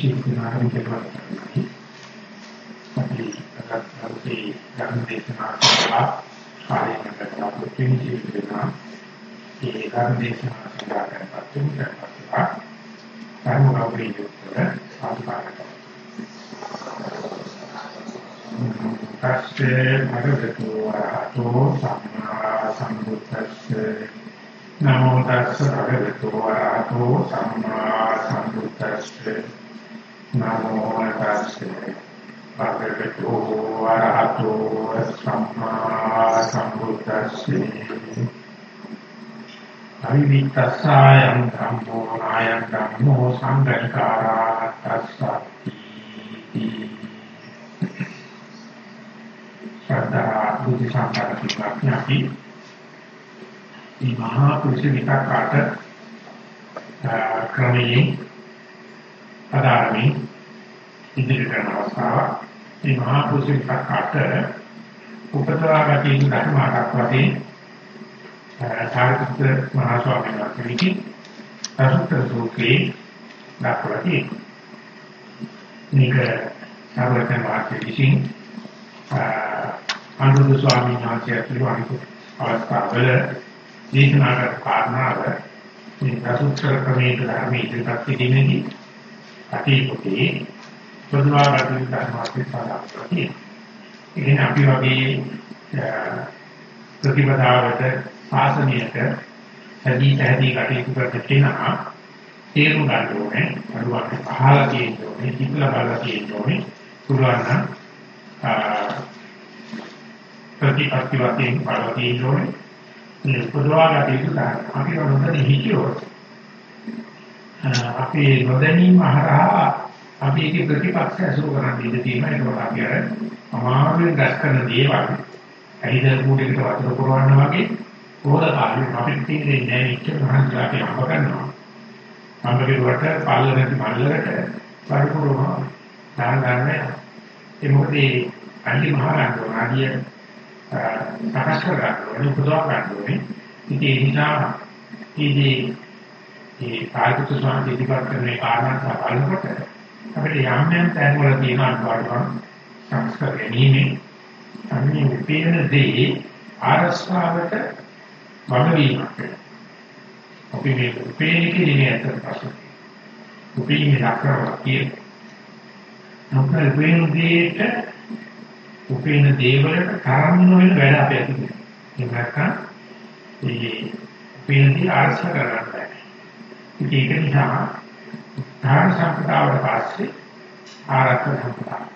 ශීක්‍රනාරම් කියලා අපි අදත් ධර්ම දේශනා කරලා කාර්යකට අපිට කියනවා ඒ ධර්ම දේශනා සඳහා කරපත් වෙනවා ධර්ම කවුරුද සාධකාරක තස්සේ භගවතු වරහතෝ සම්මා සම්බුද්දස්සේ නමෝ තස්ස භගවතු වරහතෝ සම්මා සම්බුද්දස්සේ නමෝ තස්සේ භගවතු වරහතෝ සම්මා සම්බුද්දස්සේ අවිවිත්තසායං ධම්මෝ නායං ධම්මෝ සංගණකාරා තස්සති ශ්‍රද්ධා බුද්ධ සම්පන්න ප්‍රඥාති මේ මහා පුරුෂ විතක්කාට ක්‍රමයේ අදාළමින් ඉදිරියට යන අවස්ථාව මේ මහා පුරුෂ විතක්කාට උපතවා ගැටි ධර්මාවක් වශයෙන් සාරිපුත්‍ර මහා ස්වාමීන් වහන්සේ විසින් අසුත්තර සූත්‍රයේ දක්වලා තියෙනවා. මේක සාරවත්න වාක්‍ය විසින් අනුරුද්ධ ස්වාමීන් වහන්සේ පිළිවහි අවස්ථාවල දේශනා කර කාරණාව මේ අසුත්තර ක්‍රමයේ ධර්මයේ ඉදිරිපත් කිරීමේදී අතීතයේ පොදුවාගත ධර්මාර්ථය සාධාරණයි. ඉතින් අපි වගේ ප්‍රතිපදාවට ශාසනයට සදී සහදී කටයුතු කරන කෙනා තේරුම් ගන්න ඕනේ අරුවක් අහලා තියෙන්න ඕනේ කිපලා බලලා තියෙන්න ඕනේ. පුළුවන් නම් ප්‍රතිපත්ති වශයෙන් බලලා තියෙන්න ඕනේ. මේ පොදවාගත යුතු ධර්ම. අපි නොදැනී හිතියොත් අපි නොදැනීම හරහා අපි ඒකේ ප්‍රතිපක්ෂ අසුර කරන්න ඉඩ තියෙනවා. ඒක අපි අර අමාරුවෙන් දැක් කරන දේවල් ඇහිද කූඩේකට වතුර පුරවන්න වගේ පොර කාලේ අපිට තේරෙන්නේ නැහැ. ඉච්ච මහන්සිලා අපි අම්බ කරනවා. අම්බගේ වට පාල නැති මල්ලකට පරිපූර්ණව දාන ගන්න ඒ මොකද ඒ අන්ති මහරජු ආදිය සකස් කර ගන්න ඕනේ පුදවා ගන්න ඕනේ. ඉතින් ඒ නිසා ඉතින් ඒ කායික සමාධි ඉදිරිපත් කරන මේ කාරණා බලනකොට අපිට යම් යම් තැන් වල තියෙන අනුපාඩුවන් සංස්කර ගැනීම අන්නේ උපේන දේ ආරස්වාවට වගවීමක් අපි මේ උපේන කිරීමේ අතර පසු උපේන ලක්ෂණ කියන නොකල් උපේන දේට උපේන දේවලට තරම් නොවන වැඩ අපි අතින් ඒක නැත්නම් මේ උපේන දේ ආරස්ව කරගන්න බෑ. ඒක නිසා ධර්ම සම්පදාවට පස්සේ ආරක්ෂක සම්පදාය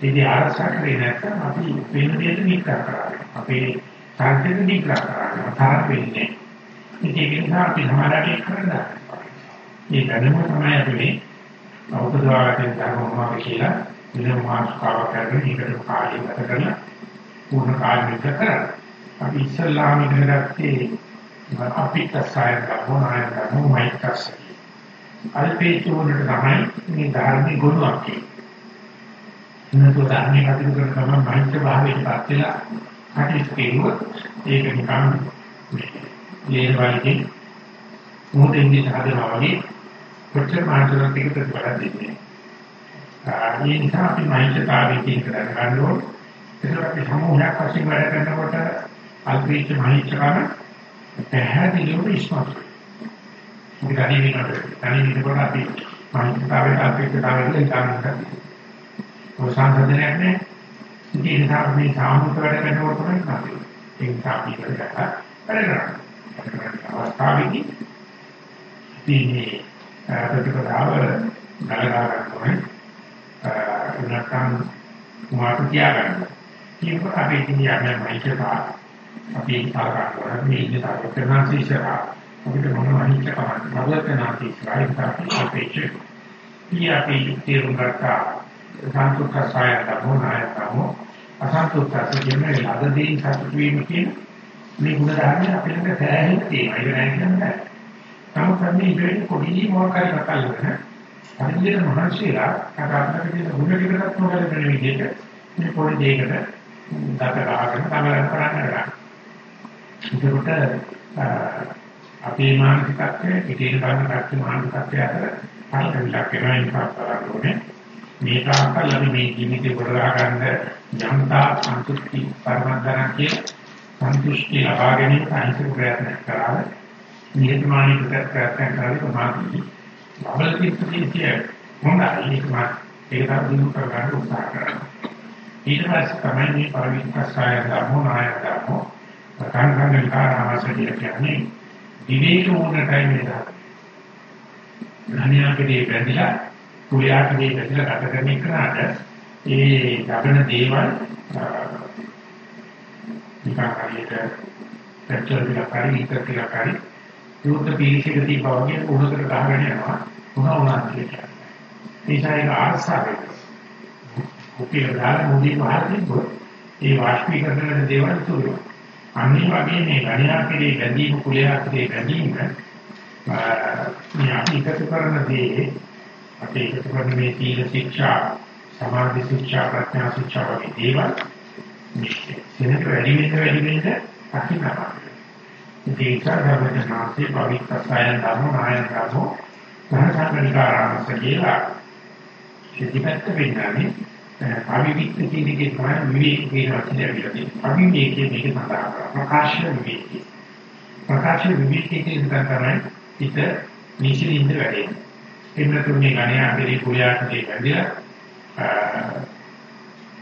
ඉතින් ආරක්ෂා කරේ නැත්නම් අපි වෙන දෙයක නිකා කරන්නේ. අපේ සංකේත නිකා කරන්නේ. තරක් වෙන්නේ. ඉතින් ඒක නිසා අපි සමාජයට කරලා මේ දැනුම තමයි අපි මේ අවබෝධවාගයෙන් ධර්මමාව කියලා විලම මාස්කාව කරගෙන ඒකට කාලය ගත කරලා පූර්ණ කාලෙක කරලා අපි ඉස්සල්ලාම ඉගෙන ගත්තේ අපිට සායක ගොනාය ගමයිකස් අල්පේ තුනට තමයි මේ ධර්මයේ ගුණයක් කියන්නේ. එනකොට ධර්මයේ කටයුතු කරන ගමන් මහිත භාවයට පත් වෙලා කටයුතු කෙරුවොත් ඒක නිකන් ලේන වලින් මොහොතින්දී හදනවා වගේ කොච්චර මානසික ටික ප්‍රතිඵල දෙන්නේ. ඒ නිසා අපි මහිතතාවයේ තියෙන ගන්න ඕන. ඒක අපි සමූහයක් වශයෙන් වැඩ කරනකොට අල්පීච්ච මහිතකම පැහැදිලිව ඉස්මතු. මොකද අනිත් විදිහට අනිත් විදිහට අපි මහිතතාවයේ අල්පීච්චතාවයේ ඉඳන් කරන්නේ. සංසන්දනයක් නැහැ. ඉතින් ඒ නිසා මේ සාමූහික වැඩ කරනකොට තමයි නැති. ඒ නිසා අපි කරලා වැඩ කරනවා. අවස්ථාවේදී මේ ප්‍රතිපදාව ගලගා ගන්න නැත්නම් මාතු තියාගන්න. ඒක අපි ඉතින් යන්නේ මයිකපා අපි ආකාරව මේ ඉන්න තරක කරන ඉස්සරහ අපිට මොනවා හිත කමක් නවතනාති ඉස්සරහින් අපි අපේ ඉතින් අපි තේරුම් ගත්තා සාන්තුක්ඛසාය ධර්මෝනාය ධර්මෝ අසන්තුක්ඛස කියන්නේ ලදදී සතුට වීම කියන මේ ගුණ ධර්මය අපිට සෑහෙන්න තියෙනවා. ඒක නෑ කියන්නේ. නමුත් මේ ඉතින් පොඩි මොකක්ද කතා කරන්නේ. අනිත් මහන්සියලා අකාරකට කියන ගුණ ටිකකට නොගැලපෙන විදිහට මේ පොඩි දෙයකට දත ගහගෙන තමයි කරන්නේ. ඒකට අපේ මානසිකත්වයේ පිටින් බලන කච්ච මානසිකත්වය අතර පරිලක් වෙනවා කරන්නේ මේ තාක්කල් අපි මේ ජීවිතේ ගොඩනගා ගන්න යම්තා සන්තුෂ්ටි පරමද්දන කිය සන්තුෂ්ටි ලබා ගැනීම අහිංසක ප්‍රයත්න කරා නිහතමානී ප්‍රයත්න කරලා තමයි බබල කිච්චිය හොඳයි. ඒක මා ඒක තමයි දිනු කර ගන්න උත්සාහ කරන්නේ. ඊට පස්සේ තමයි මේ පරිවිස්සය ධර්මෝ නාය ධර්මෝ සංඝංග කාරාමසදී කියන්නේ විවේක වුණ ටයිම් එක ධනියාකදී බැඳිලා කුලියාකදී බැඳිලා ගත කරන එකට ඒ ලබන දේවල් නිකන් හරියට පැච්චල් ටිකක් හරි ඉතර ටිකක් හරි දුරට පීරිසික තියපා වගේ උණකට ගහගෙන යනවා උණ උණා කියලා. ඒසයි ඒක ආර්සාවෙක. කුපිය දාලා මුදී පහරින් ඒ වාෂ්පීකරණ දේවල් තුරු. අනිත් වගේ මේ ධනියාකදී බැඳීම කුලියාකදී බැඳීම මේ අපි එකතු කරන දේ අපි එකතු කරන මේ සීල ශික්ෂා සමාධි ශික්ෂා ප්‍රඥා ශික්ෂා වගේ දේවල් මේ සෙනඟ වැඩි වෙන වැඩි වෙන අකිනවා ඒක ධර්මඥානසේ පවිත්‍ර සයන් ධර්ම නායන ධර්ම සහසාකනිකාරාමස කියලා ඉතිපැත්ත වෙන්නේ. අවිවික්ත කියන එකේ තමයි විවේක කියන වචනේ විදිහට අවිවේකයේ මේක සඳහන් ප්‍රකාශ විවේකී ප්‍රකාශ විවේකී කියන තමයි හිත නිසින්ින්ද වැඩේ. එන්නතුනේ ගණ්‍ය අපේ කුලයාටදී වැඩිලා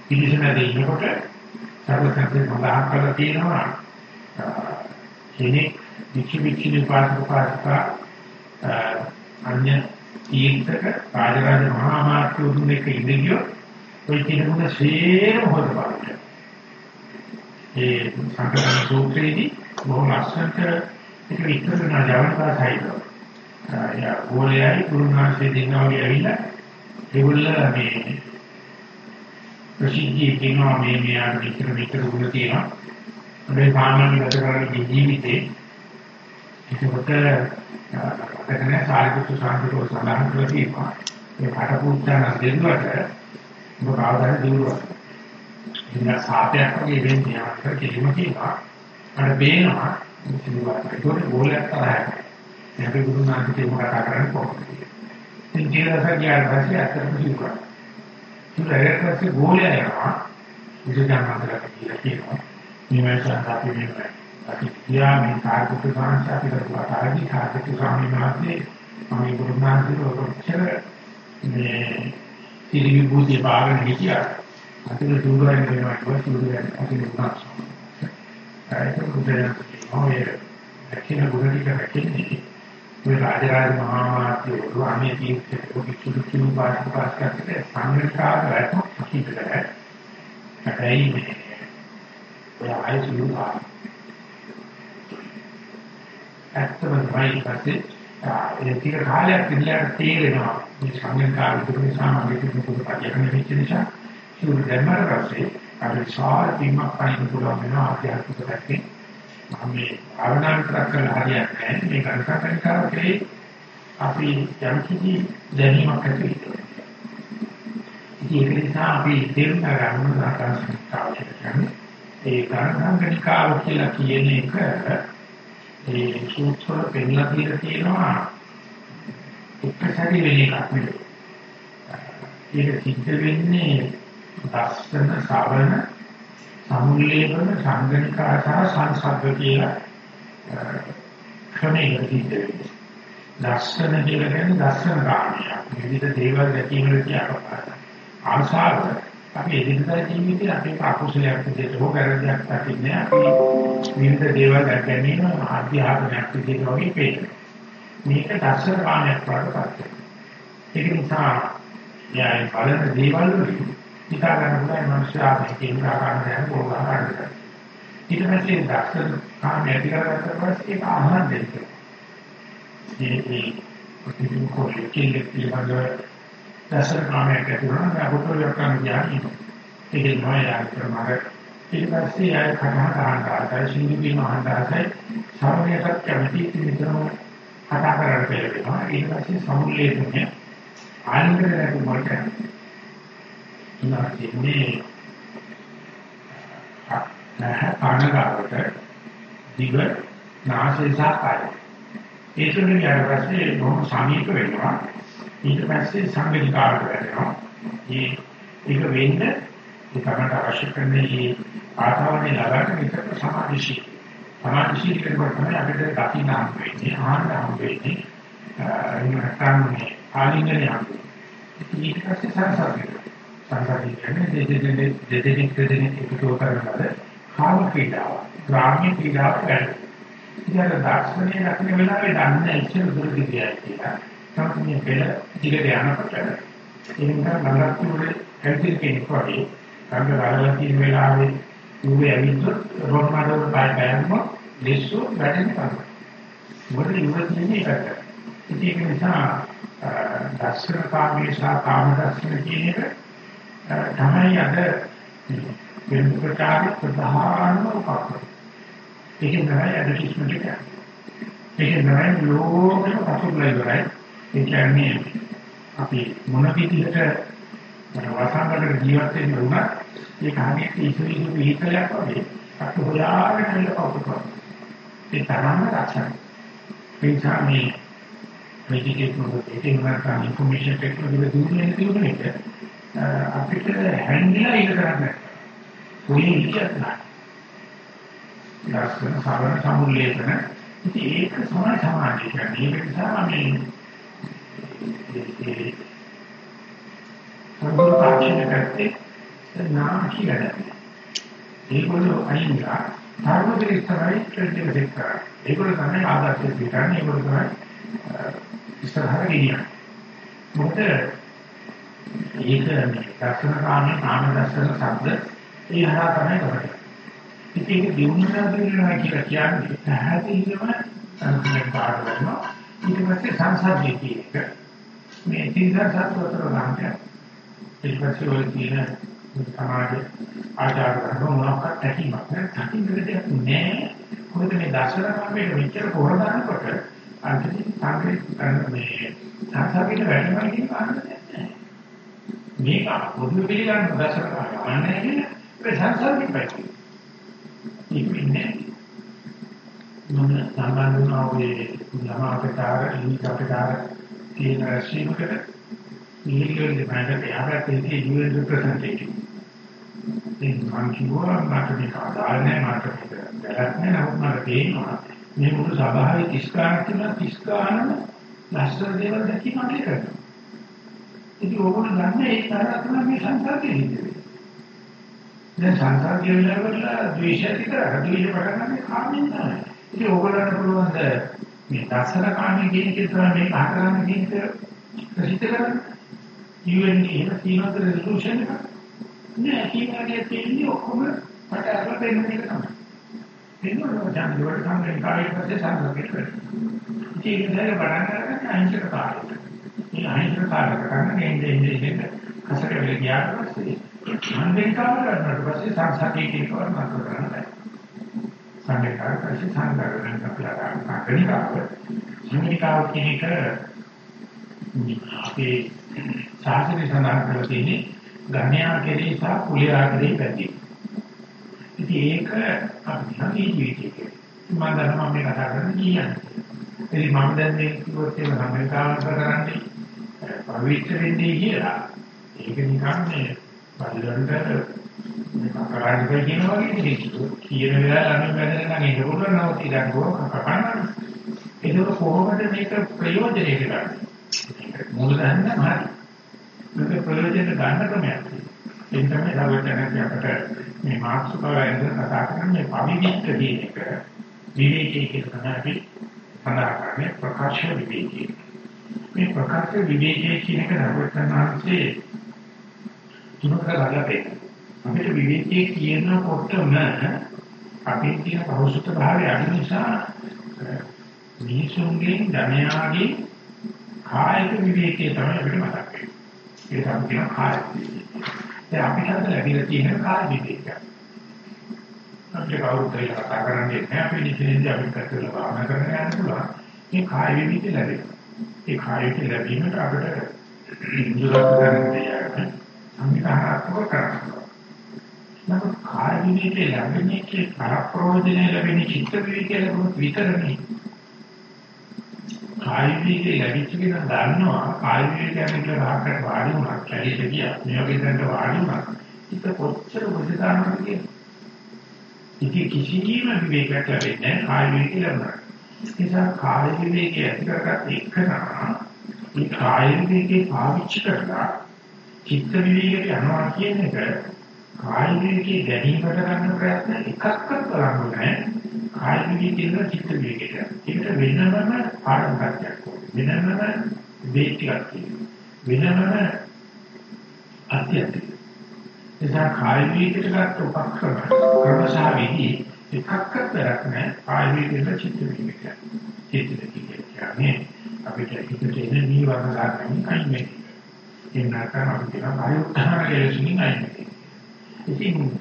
පිළිසනදී ඉන්නකොට සර්වසත්‍ය සඳහන් කරලා තියෙනවා කෙනෙක් විචි විචි පාසක පාසක අන්‍ය තීර්ථක රාජරාජ මහා මාත්‍යුන් එක ඉඳියෝ ඔය කිනුන සේරම හොදපාට ඒ සංකල්ප සූත්‍රයේදී බොහොම ලස්සනට ඒක විස්තර කරන ජවන්තාසයිද. යා ගෝලයයි කුරුණාසේ දෙන්නා වගේ ඇවිල්ලා ඒගොල්ල මේ ප්‍රසිද්ධිය කියනවා මේ මෙයාට විතර විතර ගුණ තියෙනවා. මේ සාමාන්‍ය ගත කරන ජීවිතේ ඒකකට අපතේ සාහිත්‍ය සාහිත්‍ය සඳහන් කරලා තියෙනවා. මේ පාඨපුත්‍රයන් දෙන්නුවට මොකවද දිනුවා. ඉන්න සාපයක් වගේ වෙන්නේ අපිට කිසිම කියනවා. අර බේනවා ඒක ගෝලයක් තරහයි. අපි ගුරු නාමකේ කතා කරන්නේ කොහොමද? ඉතින් ජීවිතය ගියාට පස්සේ අතරම කිව්වා. ඉතින් පස්සේ ගෝලයා යනවා. විද්‍යාමාන්තලට කියලා කියනවා. මේ වගේ අපි මේ අපි කියා මේ කාර්යක ප්‍රාංශ අපි කරලා තාරි කාර්යක ස්වාමීන් වහන්සේ මම ගුරු නාමකේ ඔච්චර මේ ඉරිවි බුද්ධි පාරණ හිටියා. අතන දුරෙන් වෙනවා කියලා දුරෙන් අපි උනා. ඒක උදේ ඔය ඇකින ගුණටික රැකෙන්නේ මේ රාජරාජ මහා මාත්‍යවරු අනේ තීර්ථක පොඩි සුදු සුදු පාස් පාස් කරලා සංග්‍රහකාර රැකෝ කිහිපදයි. හැබැයි මේ ඔය ආයතන වල ඇත්තම තමයි පස්සේ ඒ ටික කාලයක් ඉඳලා තේරෙනවා මේ සංග්‍රහකාර දුන්නේ සාමාන්‍ය කෙනෙකුට පරිගණන වෙච්ච නිසා ඒක දැම්මම පස්සේ අර සාර තීමක් පයින් පුළුවන් වෙනවා ආධ්‍යාත්මික පැත්තේ මම මේ භාවනා විතරක් කරලා හරියන්නේ නැහැ. මේ කල්පකරිකාවකේ අපි යම් කිසි දැනීමක් ඇති වෙනවා. ඒක නිසා අපි තේරුම් ගන්න ආකාශය ඒ කාරණාකනිකාව කියලා කියන එක ඒ සූත්‍ර පෙන්නලා කියලා තියෙනවා එක්කසරි වෙන එකක් නෙවෙයි. ඒක සිද්ධ වෙන්නේ දස්සන ශ්‍රවණ සමුල්ලේපන සංගණිකා සහ සංසග්ග කියලා ක්‍රමයකට සිද්ධ වෙනවා. දර්ශන කියලා කියන්නේ දර්ශන කාර්යය. විවිධ දේවල් දැකීම කියන ආශාව අපි එදිනදා ජීවිතේ අපේ අකුසලයක් විදිහට හෝ වැරදියක් දකින්නේ අපි විවිධ දේවල් දැක ගැනීම ආධ්‍යාත්මයක් විදිහට වගේ පේනවා. මේක දර්ශන කාර්යයක් වඩපත්. ඒක නිසා යායි බලන දේවල් වලින් හිතා ගන්න පුළුවන් මනුෂ්‍යයා මේකෙන් ආකාරයෙන් යන පොළොව ගන්නවා. ඊට පස්සේ ඩාක්ටර් කාම ඇති කරගත්ත පස්සේ ඒක ආහාර දෙන්න. මේ මේ ප්‍රතිදින කොහේ කියන්නේ පිළිබඳව දැසර කාමයක් ඇති වෙනවා අපට යොක්කන් කියන්නේ. ඒක නෝය ආකාරමාර ඊට පස්සේ ආය කතා කරනවා සිංහි මහන්දාසයි සමයකට කැමති විතරම කතා කරලා පෙළෙනවා. ඊට පස්සේ සමුල්ලේඛනය ආනන්ද රැකුමකට ඉන්නේ ආනගාවට දිව නාසය සහ කය. ඒ තුනේ ඊට පස්සේ බොහොම සමීප වෙනවා. ඊට පස්සේ සංවේදිකාවට වැටෙනවා. මේ ඒක වෙන්න ඒ තමයි අවශ්‍ය කරන්නේ මේ ආතාවනේ ලබන්න විතර සමාධිශී. සමාධිශී කියනකොට තමයි අපිට දකින්න හම් වෙන්නේ, ආහාර හම් වෙන්නේ. ඒ ආලිංගනය හම් වෙන්නේ. ඊට පස්සේ සංසාරේ. සංසාරේ කියන්නේ දෙදෙනෙක් දෙදෙනෙක් දෙදෙනෙක් එකතු කරනවාද කාම ක්‍රීඩාව. ග්‍රාම්‍ය ක්‍රීඩාව වැඩි. ඉතින් දාර්ශනික ලක්ෂණ වෙලාවේ දන්නේ ඉස්සර දුර දිගයි කියලා. තමයි පෙළ දිගට යනකොට එනිසා නරක වල කැන්සිල් කෙනෙක් වගේ කංග වලලා තියෙන වෙලාවේ ඌවේ ඇවිත් රොඩ් මාඩල් පය බෑම්ම දෙස්සු වැඩෙන තමයි. මොකද ඉවර තියෙන්නේ ඒකට. ඉතින් ඒක නිසා දර්ශන කාමයේ සහ කාම දර්ශන කියන එක තමයි අද වෙන ප්‍රකාරයේ ප්‍රධානම උපකරණ. ඒකෙන් තමයි ඇඩ්වර්ටයිස්මන්ට් එක. ඒකෙන් තමයි ලෝකෙම පසුබිම ඉවරයි. ඒ කියන්නේ අපි මොන විදිහට වසංගතක ජීවත් වෙන්න උනත් ඒ කාර්යයේ ඉතිරි විහිකලයක් වගේ අත හොයාගෙන ඉන්න කවුරුත්. ඒ තරම්ම රසයි. ඒ නිසා මේ මෙඩිකේට් මොකද ඒකෙන් ගන්න ඉන්ෆර්මේෂන් ටෙක්නොලොජි දුන්නේ කියන්නේ අපිට හැන්ඩිලා ඉන්න කරන්නේ. කොහේ ඉච්චත් නැහැ. ලස්සන සාරණ සමුල්ලේපන ඉතින් ඒක තමයි සමාජය කියන්නේ. ඒක නිසා මේ සම්පූර්ණ තාක්ෂණය කරත්තේ නාම කියලා. ඒගොල්ලෝ අයින්ලා ධර්මදේ ඉස්සරහයි ට්‍රෙන්ඩ් එක දෙක් කරා. ඒගොල්ලෝ තමයි ආදර්ශය පිටන්නේ. ඒගොල්ලෝ තමයි ඉස්සරහට ගෙනියන්නේ. මොකද ඒක දර්ශන කාමයේ නාම දර්ශන ශබ්ද ඒ හරහා තමයි කරන්නේ. ඉතින් ඒක දිනුනා දෙන්නවා කියලා කියන්නේ පැහැදිලිවම සංකල්ප පාඩ කරනවා. ඊට පස්සේ සංසාරයේ කියන මේ තින්දා සත්වතර ගන්නට ඊට පස්සේ ඔය කියන සමාජ ආචාර කරන මොනක්වත් ඇතිවක් නෑ. තකින් දෙයක් නෑ. මොකද මේ දර්ශන කර්මයේ මෙච්චර කොරදානකොට අන්තිම සංකේත මේ සංසාරයේ වැඩිමයි කියන කාරණේ නෑ. මේක පොදු පිළිගන්න දර්ශන කර්ම අන්නේ කියන ඒ සංසාරේ පැති ඉන්නේ මොන සාමාන්‍ය වුණාවේ ළමාකටාර ඉනිකටාර කියන රැස්වීමකට නිහිරෙන් දෙපැත්තට යාගත්තේ UN representative. ඉතින් මං කිව්වා මට මේක අදාළ නැහැ මට දැලක් නැහැ නමුත් මට තේරෙනවා මේ මුළු සභාවේ 30 ගානක් තියෙනවා 30 ගානම ලස්සන දේවල් දැකීම අපි කරනවා. ඉතින් ඕගොල්ලෝ දන්නේ ඒ තරහ තමයි මේ සංසාරයේ ඉන්නේ. දැන් සංසාරයේ ඉන්නවල ද්වේෂය විතර ද්වේෂ පටන් ගන්න කාමෙන් තමයි. ඉතින් ඕගොල්ලන්ට පුළුවන් මේ දසන කාමයේ කියන එක තමයි මේ ආකාරණ කියන ප්‍රසිද්ධ කරන්නේ. UN එහෙම තියෙනවද රෙසලූෂන් එක? නෑ කීමාගේ තියෙන්නේ ඔක්කොම මට අරලා දෙන්න එක තමයි. එන්නවා දැන් වල සංග්‍රහ කාර්යය පස්සේ සංග්‍රහ කරනවා. ඒක නේද බලන්න කරන්නේ අහිංසක කාර්යය. මේ අහිංසක කාර්ය කරන්නේ එන්නේ එන්නේ එන්නේ කසක වෙල ගියාට පස්සේ සංවේගතාව කරනකොට පස්සේ සංසතිය කියන කවර මාතෘ කරන්න බෑ. සංවේගතාව පස්සේ සංග්‍රහ කරන කපලා ගන්න සංගීතාව කියන එක අපේ සාසනය සඳහන් කරලා තියෙන්නේ ගණ්‍යා කෙරේ සහ කුලයා කෙරේ පැති. ඉතින් ඒක අපි හිතේ ජීවිතේ. මම දන්නවා මේ කතා කරන්නේ කියන්නේ. ඉතින් මම දැන් මේ කිව්වොත් ඒක සම්මතාවක් කරන්නේ පවිත්‍ර වෙන්නේ කියලා. ඒක නිකන් මේ බල්ලන්ට කරාජිකයි කියන වගේ නෙවෙයි. කියන වෙලාව ළමයි වැදගෙන නම් ඒක උඩ නවති දැන් ගෝ කපන්න. ඒක කොහොමද මේක ප්‍රයෝජනෙට ගන්නේ? මූල දන්න හරි. මේක ප්‍රයෝජනෙට ගන්න ක්‍රමයක්. ඒ තමයි සාවචනදී අපට මේ මාක්ස්කවයින්ද කතා කරන්නේ පවිවිච්ච කියන එක. විවේකී කියන තමයි සඳහන් කරන්නේ ප්‍රකාශ විවේකී. මේ ප්‍රකාශ විවේකී කියන එක නවත්තනාංශේ තුනක ගලපේ. අපිට විවේකී කියනකොටම අපේ තියෙන පෞෂත්ව භාවය අඩු නිසා මිනිසුන්ගේ ධනයාගේ කායික විවේකයේ තමයි අපිට මතක් වෙන්නේ. ඒක අපි කියන කාය විවේකය. දැන් අපිට අද ලැබිලා තියෙන කාය විවේකය. අපිට කවුරුත් ඒක කතා කරන්නේ නැහැ. අපි නිකන් අපි පැත්තට භාවනා කරන්න යන්න පුළුවන්. මේ කාය විවේකය ලැබෙනවා. ඒ කාය විවේකය ලැබීමට අපිට දුරස්ත කරන්න දෙයක් සංවිධානාත්මක කරනවා. නමුත් කාය විවේකයේ ලැබෙන්නේ පරප්‍රෝජනේ ලැබෙන චිත්ත විවේකයේ ලැබුණොත් විතරනේ. කාය විවේකේ ලැබිච්ච කෙනා දන්නවා කාය විවේකයෙන් කියලා රහකට වාඩි වුණා කැලේට ගියා. මේ වගේ තැනට වාඩි වුණා. ඒක කොච්චර බුද්ධානමද කියන්නේ? ඉතින් කිසිම විවේකයක් ලැබෙන්නේ නැහැ කාය විවේකේ ලැබුණා නිසා කාය විවේකයේ ඇති කරගත් එකනා මේ කාය විවේකේ පාවිච්චි කරලා චිත්ත විවේකයට යනවා කියන එක කාය විවේකයේ ගැනීමට ගන්න ප්‍රයත්න එකක්වත් කරන්නේ නැහැ. කාය විවේකයෙන් චිත්ත විවේකයට ඒකට වෙනම පාඩම් කටයක් වෙනම වේටියක් වෙනම අධ්‍යයනයක් එසා කාය විවේකයට ගන්න උපක්‍රම ක්‍රමශා විදි එකක්වත් කරක් නැහැ. කාය විවේකයෙන් චිත්ත විවේකයට චිත්ත විවේකයට අපිට හිතේ එන නීවරණ ගන්න අයින් වෙන්නේ. ඒ නැත්නම් අපි කියන ආයුක්තහන කෙලෙසින් අයින් වෙන්නේ. ඉතින්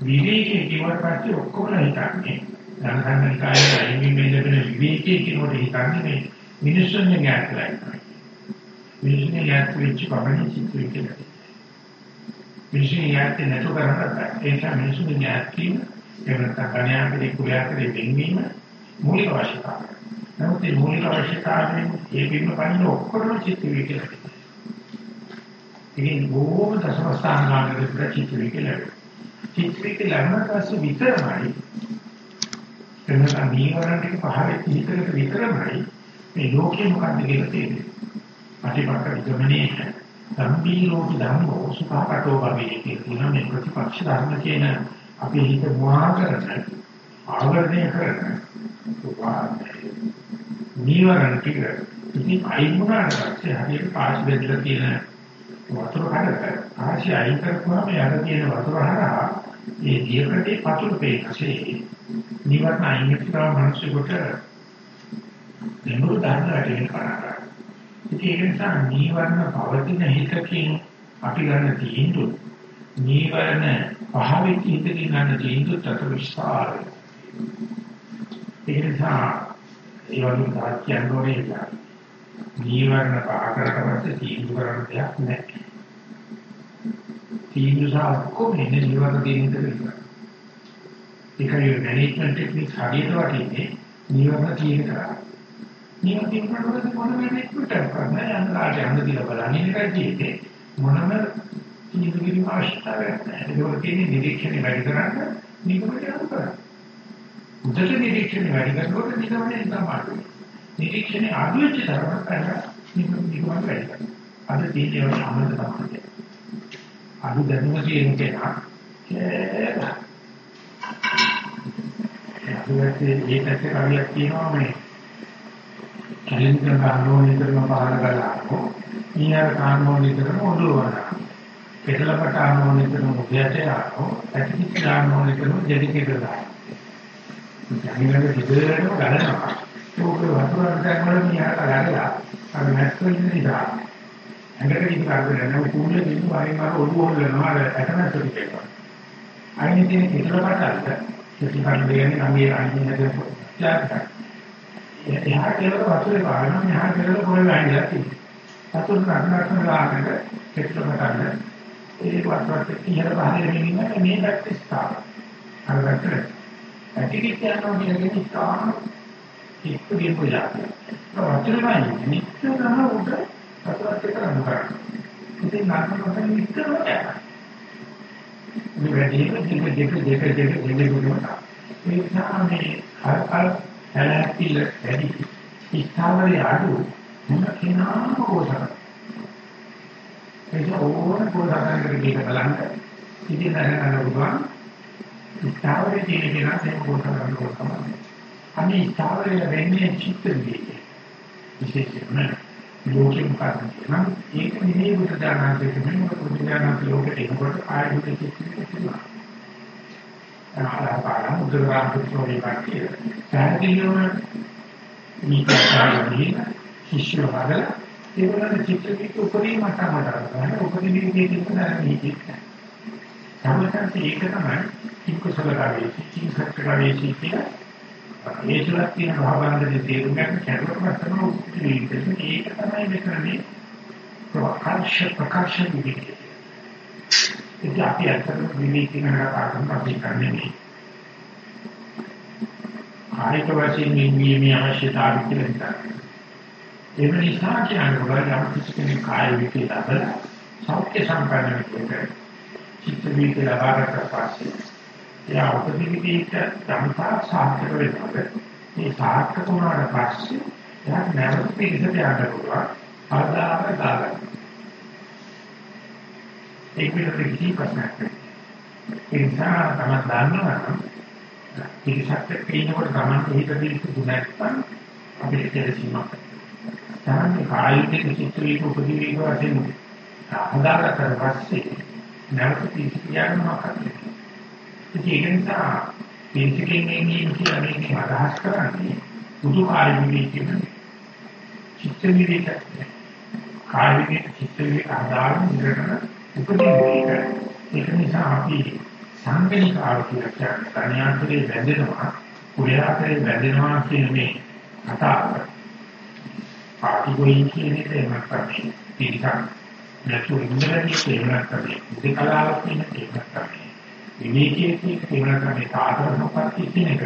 විවේකයේ කිව්වට පස්සේ ඔක්කොම හිතන්නේ ධනසංගන කායේ අයින් මේ ලැබෙන විවේකයේ කියනකොට හිතන්නේ මේ මිනිස්සුන්ගේ ගැටලයි. මිනිස්සුන්ගේ ගැට වෙච්ච පමණ චිත්ත විකලයි. මිනිස්සුන්ගේ ගැට නැතු කරකට ඒ නිසා මිනිස්සුන්ගේ ගැට කියන එවනත කණ්‍යාකරේ කුලයාකරේ වෙන්වීම මූලික අවශ්‍යතාවය. නමුත් මේ මූලික අවශ්‍යතාවයෙන් ඒ පින්න පන්නේ ඔක්කොම චිත්ත විකලයි. ඉතින් බොහෝම දසවස්ථාන ගානකට චිත්ත විකලයි. චිත්ත විකලයි පස්සේ විතරමයි එන්නත නීවරණ ටික පහේ පිළිකරක විතරමයි මේ ලෝකේ මොකක්ද කියලා තේරෙන්නේ. අටිපක්ක ගමනේ සම්පීරෝප ධම්මෝ සුඛාපටෝ භවේ කියන මේ ප්‍රතිපක්ෂ ධර්ම කියන අපේ හිත මොහා කරන ආවරණය කරන නීවරණ ටික ඉතින් අයින් වුණාට පස්සේ හරියට පාස් බෙදලා තියෙන වතුර කඩක ආශි අයින් කරපුවාම යට තියෙන වතුර හරහා ඒ දියකටේ පතුරු පේකසේ නිවර්ණ අයින් කරලා මිනිස්සුන්ට දෙමුරු දාන්න වැඩි කරනවා. ඉතින් ඒ නිසා නිවර්ණ පවතින හිතකින් අපි ගන්න තීන්දුව නිවර්ණ පහවෙන් හිතකින් ගන්න තීන්දුව තත විශ්වාසය. ඒ නිසා ඒ වගේ තාක්ෂණ දෝරේ නිවර්ණ පහකට පස්සේ තීන්දුව කරන්න දෙයක් නැහැ. තීන්දුව සහ ඔක්කොම එන්නේ නිවර්ණ තීන්දුව විතරයි. ඒකේ මැනේජ්මන්ට් ටෙක්නික් හරියට වටින්නේ නිවර්ණ තියෙන කරා. නිවර්ණ තියෙනකොට මොන මැනේජ්මන්ට් එකක් කරන්නේ අන්දාට යන්න දිලා බලන්නේ එකයි තියෙන්නේ මොනම තීන්දුව කිරීම අවශ්‍යතාවයක් නැහැ. ඒක තියෙන්නේ නිරීක්ෂණය වැඩි කරන්න නිගමනය කරන්න. උදේට නිරීක්ෂණය වැඩි කරනකොට නිගමනය තමයි. නිරීක්ෂණය අඩු වෙච්ච තරමට කරලා නිගමනය වැඩි කරනවා. අද තියෙන්නේ අමතක තමයි. අඩු දැනුම කියන කෙනා ඒකත් ඒකත් කවියක් තියෙනවා මේ කලින් කරන කානෝනි කරන පහල කරලා ඊයර කානෝනි කරන ඔළුවන කෙටලපට කානෝනි කරන මුඛයට ආවෝ ඇටි කානෝනි කරන ජෙඩිකේට දාන ජනිනක දිගටම ගලනවා ඕක වතුරට දැම්මම මියාට ගලලා අර නැස්කෝ ඉන්න නිසා ඇඟට කිසි කරදරයක් නැහැ කුණේ දිනු වයින් මාර ඔළුව හොල්ලනවා අර ඇටනට ටිකක් අයිනේ තියෙන කෙටලපට අල්ල ප්‍රතිපන්න දෙන්නේ කමියේ අනිත් ජාතක. එහා කියලා වතුරේ පානවා මෙහා කියලා පොළවේ වැහිලා තියෙනවා. වතුර නඩනකම ලාගෙන පෙට්‍රෝල් ගන්න. ඒ වතුරට ඉහළ පහළ වෙනින්න මේ පැත්තේ ස්ථාන. අර පැත්තේ. ඇටිකිට යනවා කියන්නේ ස්ථාන එක්ක ගෙන් පොජාත. වතුරේ වැහිලා නිතරම උඩ වතුරට කරන්න කරන්නේ. ඉතින් නඩනකම නිතරම යනවා. මේ වැඩිම දෙක දෙක දෙක දෙක දෙක දුන්නා. ඒ නිසා මේ අර අර හැලැපිල වැඩි ඉස්තාවරේ අඩු මොන කෙනාම කොසන. ඒක ඕන කොසන කරගෙන බලන්න. ඉතින් දැනගන්න පුළුවන් ඉස්තාවරේ තියෙන කෙනා ඒක කොසන කරනවා. අනේ ඉස්තාවරේ වෙන්නේ චිත්ත විදිහේ. විශේෂයෙන්ම ලෝකෙ මොකක්ද නම් ඒක නෙමෙයි බුද්ධ ඥානයේ කියන්නේ මොකද බුද්ධ ඥානයේ ලෝකෙට එනකොට ආයෙත් තියෙනවා. ආහාරපාන උදේවම් පුතෝනේ පාටිය. සාහිත්‍යම නිකායදී ශිෂ්‍ය වල ඒවලට චිත්තවික උපරිම මට්ටමකට ගන්න උපරිම විදිහට කරන්නේ මේක. සමහරවිට ඒක තමයි කික්කසල කාවේ චිත්තසක් කාවේ කියන ඒ තුලක් තියෙන භාවනාවේ තේරුම් ගන්න කැඩුවක් තමයි උත්තරී ඒක තමයි මෙතනදී ප්‍රකාශ ප්‍රකාශ විදිහට. ඒක අපි අතර විවිධින පාඩම් අපි කරන්නේ කායික වශයෙන් නිවීමේ අවශ්‍යතාවය කියලා හිතනවා ඒ නිසා කියන්නේ මොකද යම් කිසි කෙනෙක් කාය විකේ ලබලා සෞඛ්‍ය සම්පන්න වෙන්න චිත්ත විකේ ලබාගත්ත පස්සේ එයා උපදිවිදේට ධම්මතා සාර්ථක වෙනවා. මේ සාර්ථක වුණාට පස්සේ එයා නැවත පිළිසට යන්න පුළුවන්. ආදාර දාගන්න. ඒක විතර කිසි ප්‍රශ්නයක් නැහැ. ඒ නිසා තමයි දන්නවා නම් පිළිසක්ට කියනකොට තමයි හිතේ තිබුණ නැත්නම් අපිට තේරෙන්නේ තමයි කායික චිත්‍රයක උපදීවීම වශයෙන් හදාගත්ත පස්සේ නැවත පිළිසියන්න මොකක්ද ඒක නිසා පිළිසිකෙන් එන්නේ කියලා මේක අදහස් කරන්නේ බුදු කායික කියන චිත්ත විවේක කායික චිත්ත විවේක ආදාන නිරතන උපදීවීම ඒක නිසා අපි සංකලික ආර්ථික තනියාන්තරේ වැදෙනවා කුලයාතරේ වැදෙනවා කියන මේ කතාව. පාටිගොයි කියන එක එහෙම නැත්නම් පිටිකක් නැතුව ඉඳලා කියන එක දෙකලාවක් කියන එක තමයි. විවේකයේ කියන එක තමයි සාධාරණපත් කියන එක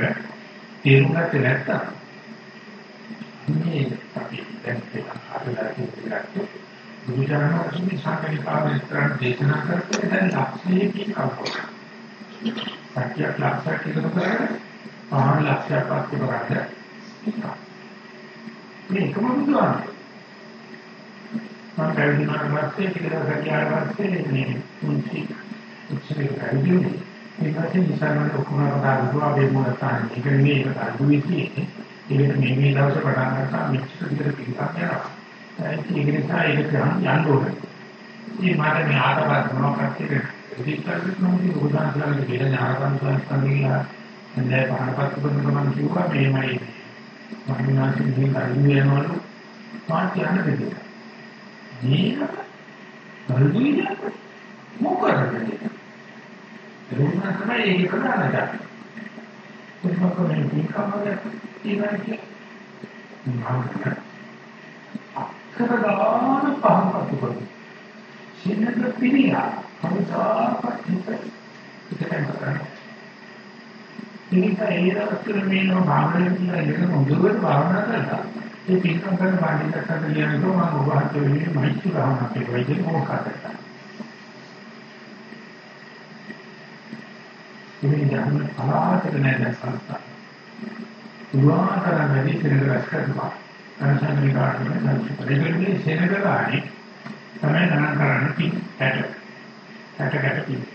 තේරුම් ගත්තේ නැත්නම් මේ අපි දැන් අදලා කියන බුදුචානන් වහන්සේ සංකල්පාවෙන් දේශනා කරපු දැන් ලක්ෂණයේ කියන කවුරුද? සත්‍ය ලක්ෂයක් එකතු කරගෙන පහන් ලක්ෂයක් පස්සේ කරන්නේ. මේ එකම බුදුහාම. මම පැවිදිුණාට පස්සේ ටික දවසක් ගියාට පස්සේ මේ මුන්ති උත්සවය පැවිදිුනේ. ඒ පස්සේ නිසාරණ ඔක්කොම කතා කරලා මේ මොනවාද ඒක නෙමෙයි ඒක අඩුවේ තියෙන්නේ. ඒකට මේ මේ දවසේ පටන් ගත්තා මෙච්චර විතර පිටක් යනවා. ඒක නිසා ඒක යන්න ඕනේ. මේ මාත මේ ආතපත් මොනවක්ද කියලා ඉතින් මොකද උදාහරණයක් දෙන්න ආරම්භ කරනවා කියලා දැන් පහනපත් කරන ගමන් කිව්වා මේමයි මහිනාසින් මේ කලින් යනවලු මාත් යන්න දෙන්න. මේක බලුයි මොකද ඒක තමයි ඒක කරන්නේ. කොහොමද මේ කමද ඉවරයි. මම අක්කරදාන පහකට කරේ. සින්නක පිළියා කවදාකවත් හිත ඉතින් කරන්නේ. ඒක ඒ දවස්වල මේනෝ භාවනාවේ කියලා ඉගෙන හොඳට භාවනා කරලා ඒ පිටකම් කරන බාහිර කතා කියනකොට මම ඔබට වෙන්නේ මෛත්‍රී භාවනා කියලා ඉතින් මොකක්ද මේ යන්න පරාතක නැහැ සංස්ථා. උවාතර නැති කෙනෙක් රැස් කරනවා. අනසන්නේ කාටද සංස්කෘතිකයේ සෙනගලානේ තමයි නන කරන්නේ පිට පැට. පැට පැට පිට.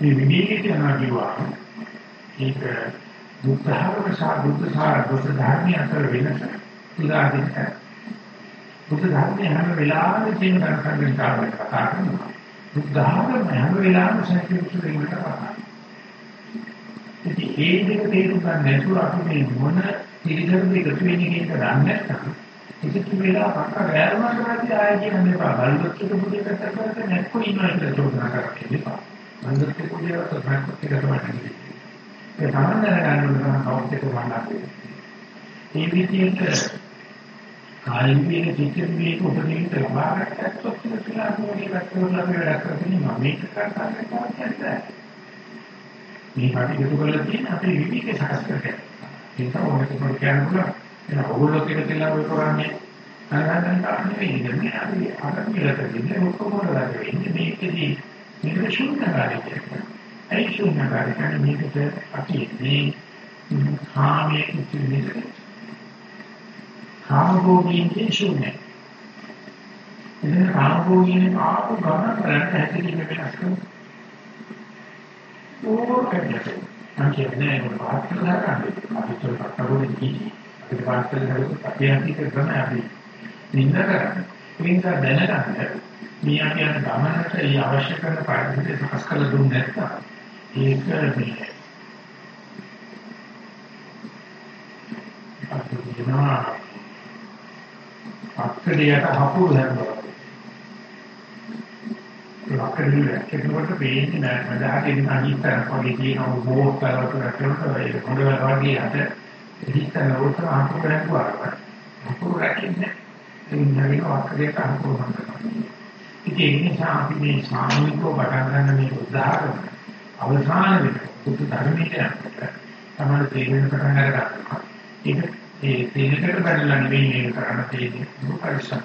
මේ විදිහට යනවා කියනවා ඒක බුද්ධ ධර්ම සහ බුද්ධ සහ බුද්ධ ධර්මයේ අතර වෙනස උදාහරණයක්. බුද්ධ ධර්මයේ හැම වෙලාවෙම කියන කරකවෙන කාරණා කතා කරනවා. බුද්ධ ධර්ම හැම වෙලාවෙම සැකසුතු වෙන්න කතා කරනවා. ඉතින් ඒ දෙක තේරුම් ගන්න නැතුව අපි මේ මොන පිළිදෙරද එකතු වෙන්නේ කියන එක දන්නේ නැත්නම් ඉතින් වෙලා පක්ක ගෑරුණාට පස්සේ ආයෙ කියන්නේ බා බලුත් බුද්ධ කතා කරලා නැත්නම් ඉන්නවා කියලා චෝදනා කරන්නේ. මන්දත් කුඩේවත් තමයි කියලා ඒ තමන් දැනගන්න ඕන කවුරුත් එක්ක වඩා. මේ විදිහට කායික විදිහේ චිත්ත විදිහේ උපදෙවිත ලබා ගන්නත් කියලා මොකද කරලා වැඩ කරන්නේ මම මේක කරන්නේ නැහැ. මේ කටයුතු කරලා තියෙන අපේ විවිධ සකස් කරගන්න. ඒක ඕනෙක කොට කියන්න පුළුවන්. එන ඔයගොල්ලෝ කියලා කියලා ඔය කරන්නේ අනගන්න කාරණේ නෙමෙයි. අපි අර කියලා තියෙන්නේ ඔක්කොම වල වෙන්නේ මේකදී මේක ශුන්‍යකාරී කියන්නේ. ඒ ශුන්‍යකාරී කියන්නේ මේකට අපි මේ කාමයේ ඉතිරිද කාමභෝගීන්ගේ ශුන්‍යයි. එතන කාමභෝගීන් ආපු ගමන කරන්න හැදෙන්නේ වෙනස් කරනවා. ඕකද මම කියන්නේ මොකක්ද කරන්නේ අපි තෝ කටබෝලේ කීටි අපිට පාස්කල් හදලා අපි අන්තික කරන අපි නින්ද කරන්නේ. ඒ නිසා දැනගන්න මේ අපි යන ගමනට ඒ අවශ්‍ය කරන පාඩම් දෙක සකස් කරලා දුන්නේ නැත්නම් ඒක මේ අපි කියනවා අක්කඩියට හපුරු හැරෙනවා. ඒ අක්කඩිය කෙනෙකුට පේන්නේ නැහැ. මදහකින් අනිත්තර වගේ තියෙන බෝස් කරවට රැකෙනවා. ඒ මොඩවල් වගේ අත ඉතින් උත්තර හපුරු හැරෙනවා. හපුරු රැකෙන්නේ ඒ නවීන අක්කඩියට හපුරු කරනවා. ඉතින් ඒ නිසා අපි මේ සාමූහිකව පටන් ගන්න මේ උදාහරණ අවසාන වෙන බුදු ධර්මයේ යනකොට තමයි තේරෙන පටන් ගන්නවා. ඒක ඒ තේනකට බැලලා නෙවෙයි මේක කරන්න තියෙන්නේ දුක පරිස්සම්.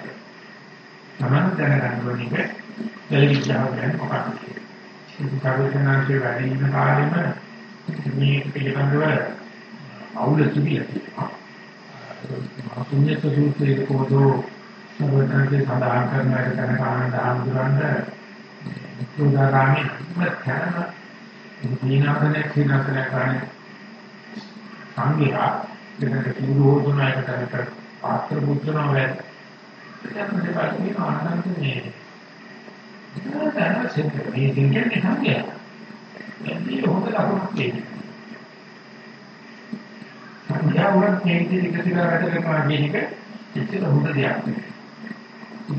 තමන් දැනගන්න ඕනේ දෙලිච්චාව කියන්නේ මොකක්ද කියලා. ඒක කරුණාංශයේ වැඩි ඉන්න කාලෙම මේ පිළිබඳව අවුල තිබිලා තියෙනවා. පුණ්‍ය සූත්‍රයේ පොදෝ සර්වඥාගේ සඳහන් කරන එක ගැන කාණ දාම්දුරන්ට උදාරාමේ මතකන දීනාදනේ කිනාසන කරන්නේ සංගීත දෙකට කිව්වොත් උනායකට පාත්‍ර බුද්ධනවා වෙයි. ඒක තමයි පාස්කේ ආනන්දනේ. ඒක තමයි සෙන්ටර් මේ දෙන්නේ සංගීත. එන්නේ හොඳ ලකුණක් තියෙනවා. සංඛ්‍යාවක් මේ විදිහට එකතු කරලා වැඩ කරනවා කියන එක එච්චර හොඳ දෙයක් නෙවෙයි.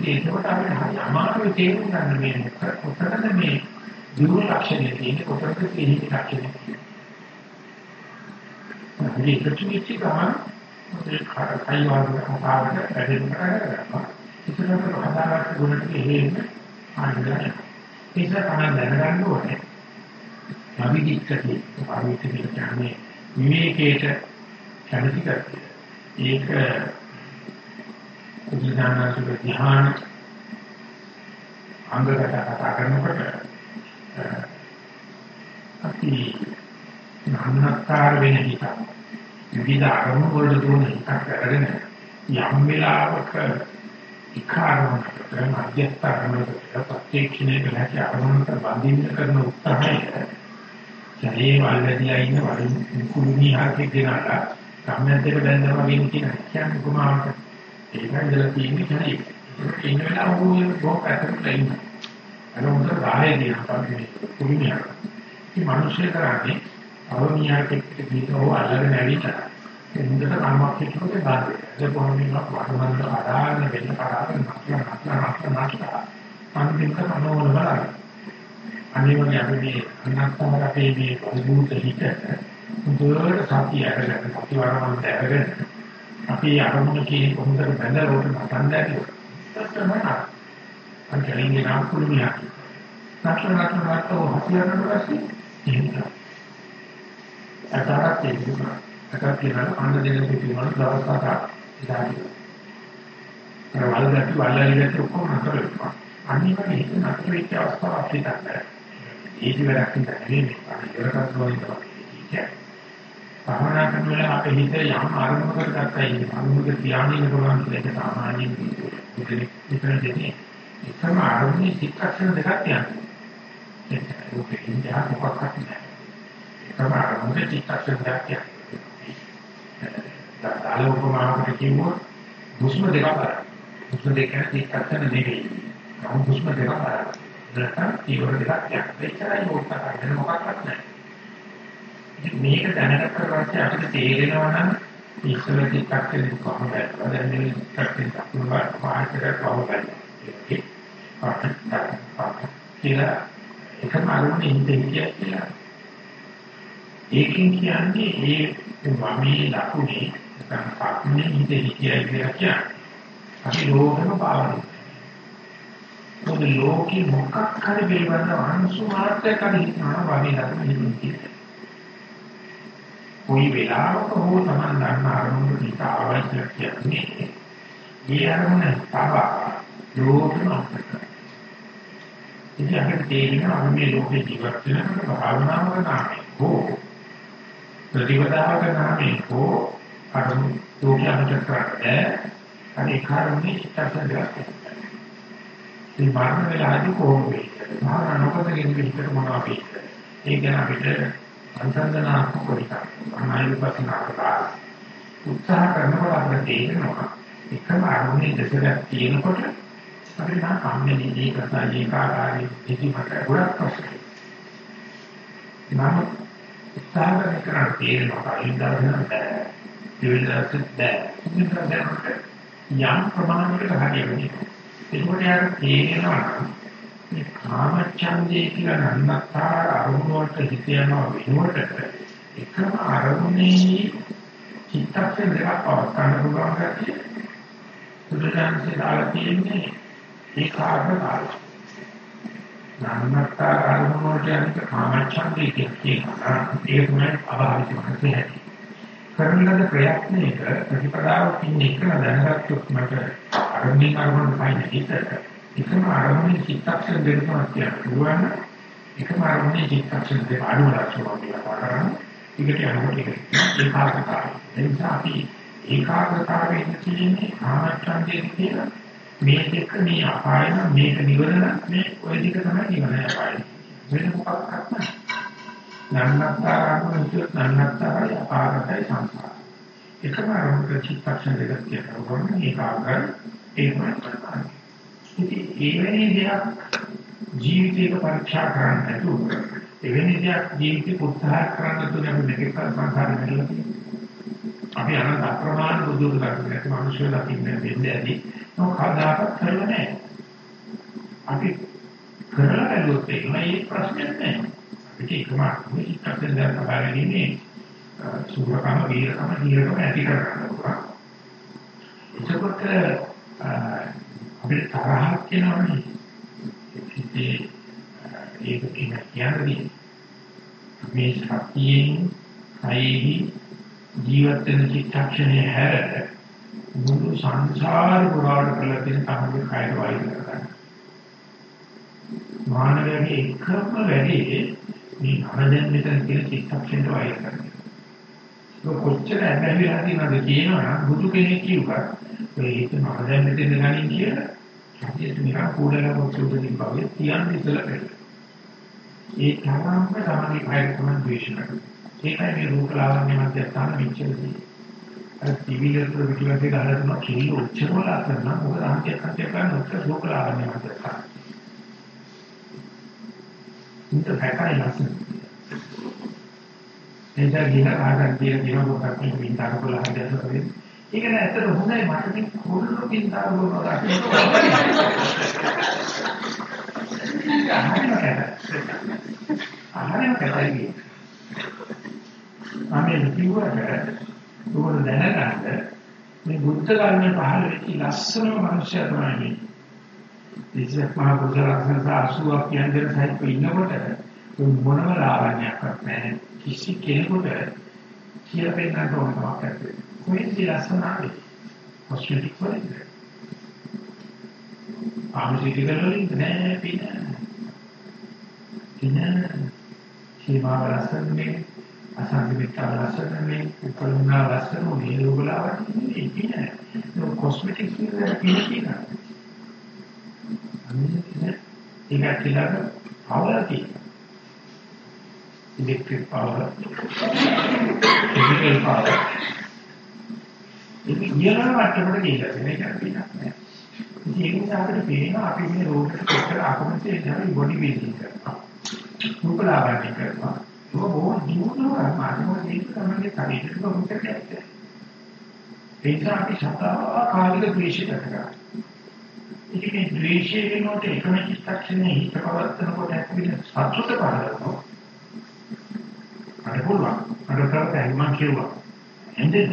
ඒකවට අපිට හරි අමාරුයි තේරුම් ගන්න මේ කොතනද මේ දුරු ලක්ෂණය තියෙන්නේ කොතනද තියෙන්නේ ලක්ෂණය තියෙන්නේ. මේ එකතු වෙච්ච ගමන් ඒ කයිවාද කතාවට වැඩි කරගන්නවා. ඉතින් හදාගත්ත ගුණ ටික හේන්න ආන්දරය. ඒක තමයි දැනගන්න ඕනේ. අවිදික්කති අවිදික්කති කියන්නේ විවේකයට කැමති කරන්නේ. ඒක උදාහරණයක් ධ්‍යාන අංගකට කතා කරනකොට අපි නන්නතර වෙන හිත විවිධ අරමුණු වලට දුන හිතක් අරගෙන යම් වෙලාවක ඉකාරමකට මධ්‍යස්ථානකට ප්‍රත්‍යක්ෂණය කළා අරමුණට බඳින්න කරන උත්සාහය. ජලයේ වල්වැදිලා ඉන්න වලින් කුළුණී හරකේ ගෙනාලා සම්මතයක බැඳලා වගේ කියන කියන්නේ කොහොමද ඒකයි ඉඳලා තියෙන්නේ කෙනෙක්. ඉන්න වෙලාව ඕනේ බොක් අතට ඉන්න අර උන්ට රාහේ දින අපේ කුමියා මේ මිනිස්සේ කරන්නේ අවමියාට පිටෝ අල්ලගෙන ඇවිල්ලා එන්නට කර්මයක් හිතුවොත් බාධා ඒක කොහොමද වහවන්න ආදාන වෙන්න කරාගෙන නැත්නම් නැත්නම් නැත්නම් අන්තිමට අනෝන බලන්න අනිවාර්යයෙන් අපි මේ අනත්තම අපේ මේ අනුභූත හිත දුරට සතිය අරගෙන සතිවරමන්ට අරගෙන අපි අරමුණ කියන කොහොමද බඳලා උට නටන්න ඇති තමයි අර කෙලින්ගේ නම් කුළුමියා නටන නටන නටෝ හතියරන පස්සේ එහෙම අතරත් එන්නුනා අතරත් කියන අන්න දෙන පිටිවල දවසකට ඉදාරි අර වලකට වලලියට ඔක්කොම නතර වෙනවා අනිවාර්යයෙන් ඒක නතර වෙච්ච අවස්ථාව අපිට ගන්න ඒක වැඩක් නෙවෙයි ඉවරකට වගේ තමයි භාවනා කරන වෙලාව අපේ හිත යම් අරමුණකට ගත්තයි අරමුණක තියාගෙන පුළුවන් කියලා ඒක සාමාන්‍යයෙන් විතර දෙන්නේ එකම අරමුණේ චිත්තක්ෂණ දෙකක් යනවා ඒක ඔකේ ඉඳලා මොකක්වත් නැහැ එකම අරමුණේ චිත්තක්ෂණ දෙකක් යනවා දාලෝකමාවකට කිව්වොත් හුස්ම දෙකක් බලන්න හුස්ම දෙක චිත්තක්ෂණ නෙවෙයි නම් හුස්ම දෙකක් බලන්න නැත්නම් ඊවර දෙකක් යනවා එච්චරයි මොකක්ද මොකක්වත් නැහැ මේක දැනගත්ත පස්සේ අපිට තේරෙනවා නම් ඉස්සර ටිකක් කොහොමද දැන් මේ ටිකක් තුනක් පාඩකට කොහොමද ඒක කියලා එකම අරමුණේ ඉඳිය කියලා ඒකෙන් කියන්නේ ඒ වමේ ලකුණේ නැත්නම් පක්නේ ඉඳිය කියලා කියන්නේ. අපි ලෝකම පාවන මොකද ලෝකේ මොකක් හරි පිළිබඳව අංශු මාත්‍රයක් හරි හිතනවා වගේ ලකුණු කොයි වෙලාවක හෝ Taman ගන්න අරමුණු පිට අවශ්‍ය කියන්නේ මේ අරමුණ තව ලෝකම අපිට ඉතින් අපිට තේරෙනවා අපි මේ ලෝකේ ජීවත් වෙනකොට භාවනාවක නාමයෙන් හෝ ප්‍රතිපදාවක නාමයෙන් හෝ අරමුණු ලෝකයට කරන්නේ අනේ කාරණේ චිත්තසංගයක් මේ මාර්ග වෙලාදී කොහොමද භාවනා නොකරගෙන ඉන්න මොනවා වෙන්නේ ඒක ගැන අපිට සංසන්දනාත්මක විකල්ප අනායුපසනාකතා උත්සාහ කරනකොට අපිට තේරෙනවා එකම අරමුණේ දෙසරක් තියෙනකොට අපිට නම් කම්මැලි ඒකතා ඒකාකාරී ඉතිමත ගොඩක් ප්‍රශ්න. නම් උත්සාහ කරන තේරෙනවා ඉන්දරන බෑ. දෙවිදත් බෑ. යම් ප්‍රමාණයකට හරියන්නේ. ඒකෝට යාර තේරෙනවා මේ කාමච්ඡන්දේ කියලා නන්නතර අරමුණ වලට හිත යනවා වෙනුවට එකම අරමුණේ චිත්තක්ෂණ දෙකක් පවත්වන්න පුළුවන් ගැතිය බුදුදහමේ දාලා තියෙන්නේ ඒ කාර්ය කාලය. නන්නතර අරමුණ වලට යන කාමච්ඡන්දේ කියන්නේ ඒ තමයි අභාවිත මනසේ ඇති. කරන ලද ප්‍රයත්නයක ප්‍රතිපදාවක් ඉන්නේ කියලා දැනගත්තොත් මට අරමුණින් අරමුණට පයින් හිතට එකම අරමුණේ චිත්තක්ෂණ දෙකක් තියෙනවා. එකම අරමුණේ චිත්තක්ෂණ දෙක අඩු ලක්ෂණ කියලා කරන්නේ. ඒකට යනකොට ඒක ඒකාග්‍රතාවය. ඒ නිසා අපි ඒකාග්‍රතාවයෙන් කියන්නේ ආනච්ඡන්දයේ කියලා මේ දෙක මේ අපායන මේක නිවන මේ ඔය දෙක තමයි නිවන අපාය. වෙන මොකක්වත් නැහැ. නන්නත්තරාම විදිහට නන්නත්තරයි අපාරයි සංසාර. එකම අරමුණ චිත්තක්ෂණ දෙකක් තියෙනවා. ඒකාග්‍ර ඒකමයි කරන්නේ. ඉතින් එවැනි දෙයක් ජීවිතේක පරීක්ෂා කරන්න නැතුව එවැනි දෙයක් ජීවිතේ උත්සාහ කරන්න නැතුව අපි මේක සංසාරේ මෙල්ල තියෙනවා. අපි අනන්ත අප්‍රමාණ බුදුන් දකින්න මිනිස්සු දකින්න දෙන්නේ ඇති. මොකදාකත් කරලා නැහැ. අපි කරලා බැලුවොත් ඒකමයි ප්‍රශ්නයක් නැහැ. අපිට එකම අනිත්‍යයෙන් දැන් තමයි ඉන්නේ. සූරකම වීරකම දීරකම ඇති කරගන්න පුළුවන්. එතකොට අපිට තරහක් එනවනේ. ඉතින් ඒක කියන්නේ මේ සතියෙන් කයෙහි ජීවත් වෙන චිත්තක්ෂණය හැර මුළු සංසාර පුරාට කළ තියෙන තමයි කයර වයින් කරගන්න. මානවයාගේ එකම වැඩේ මේ අරදෙන් මෙතන තියෙන චිත්තක්ෂණයට වයින් කරගන්න. ඒක කොච්චර ඇබ්බැහිලා තියෙනවද කියනවා බුදු කෙනෙක් කිව්වා. ඔය හිත අරදෙන් මෙතන ගනින් කියලා. හදිසියේ නිකන් කෝඩලා පොත්තුකින් බවේ තියන්නේ ඉතල වෙන්නේ. ඒ තරම්ම තමයි කයර තමයි ද්වේෂ කරන්නේ. ඒකයි මේ රූප ලාවන්‍ය මැදස්ථාන මෙච්චරදී. අර ටීවී වල පිටිපස්සේ ගහලා තියෙන කිලි ඔච්චරවල අතන මොකද අන්තික අන්තික කරන ඔච්චර රූප ලාවන්‍ය මැදස්ථාන. ඉත පැකයි ලස්සන. එතන ගිහ ආගන් කියන දින මොකක්ද මේ වින්දාර වල හදලා කරේ. ඒක නෑ ඇත්තට හොඳයි මට මේ කොල්ලෝ වින්දාර වල ගන්න. ආහාරය කැටයි. මම කිව්වට උගල දැනගන්න මේ බුද්ධ ධර්මයේ පහළ වෙච්ච ලස්සනම මනුෂ්‍යය තමයි මේ. ඉතින් මහා බුදුරජාණන් වහන්සේ 80ක් යන්දර සහිත ඉන්නකොට මොනම ලාභණයක්වත් නැහැ. කිසි කෙනෙකුට කියලා පෙන්නන්න ඕන කමක් නැහැ. කොහෙන්ද ලස්සන ආවේ? කොස්මෙටික් වලින්ද? ආමිෂික වලින්ද නෑ පින. පින සීමාව ලස්සනනේ අසංගිතා ලස්සන මේ උපලුණා ලස්සන මේ ලෝකලාවට ඉන්නේ නෑ කොස්මෙටික්ස් වල තියෙන ඒක කියලා පවර තියෙනවා ඉලෙක්ට්‍රික් පවර කෙමිකල් පවර ඒක ඉයරන මට්ටමකට ගිහිල්ලා තියෙන එක පිටක් නෑ ඉතින් ඒක නිසා අපිට පේනවා අපි මේ රෝගට කොච්චර අකමැති දැන් බොඩි බිල්ඩින් කරනවා රූපලාභණය කරනවා ඒක බොහොම දියුණුවක් මානව ජීවිතයේ කණිට කොහොමද කියන්නේ ඒක අපි සතා කාලික ද්වේෂයට කරා. ඉතින් මේ ද්වේෂය වෙනකොට එකම චිත්තක්ෂණේ හිත පවත්නකොට ඇතිවෙන සතුට බලනවා. අර පුළුවන්. අර කරතයි මම කියුවා එන්නේ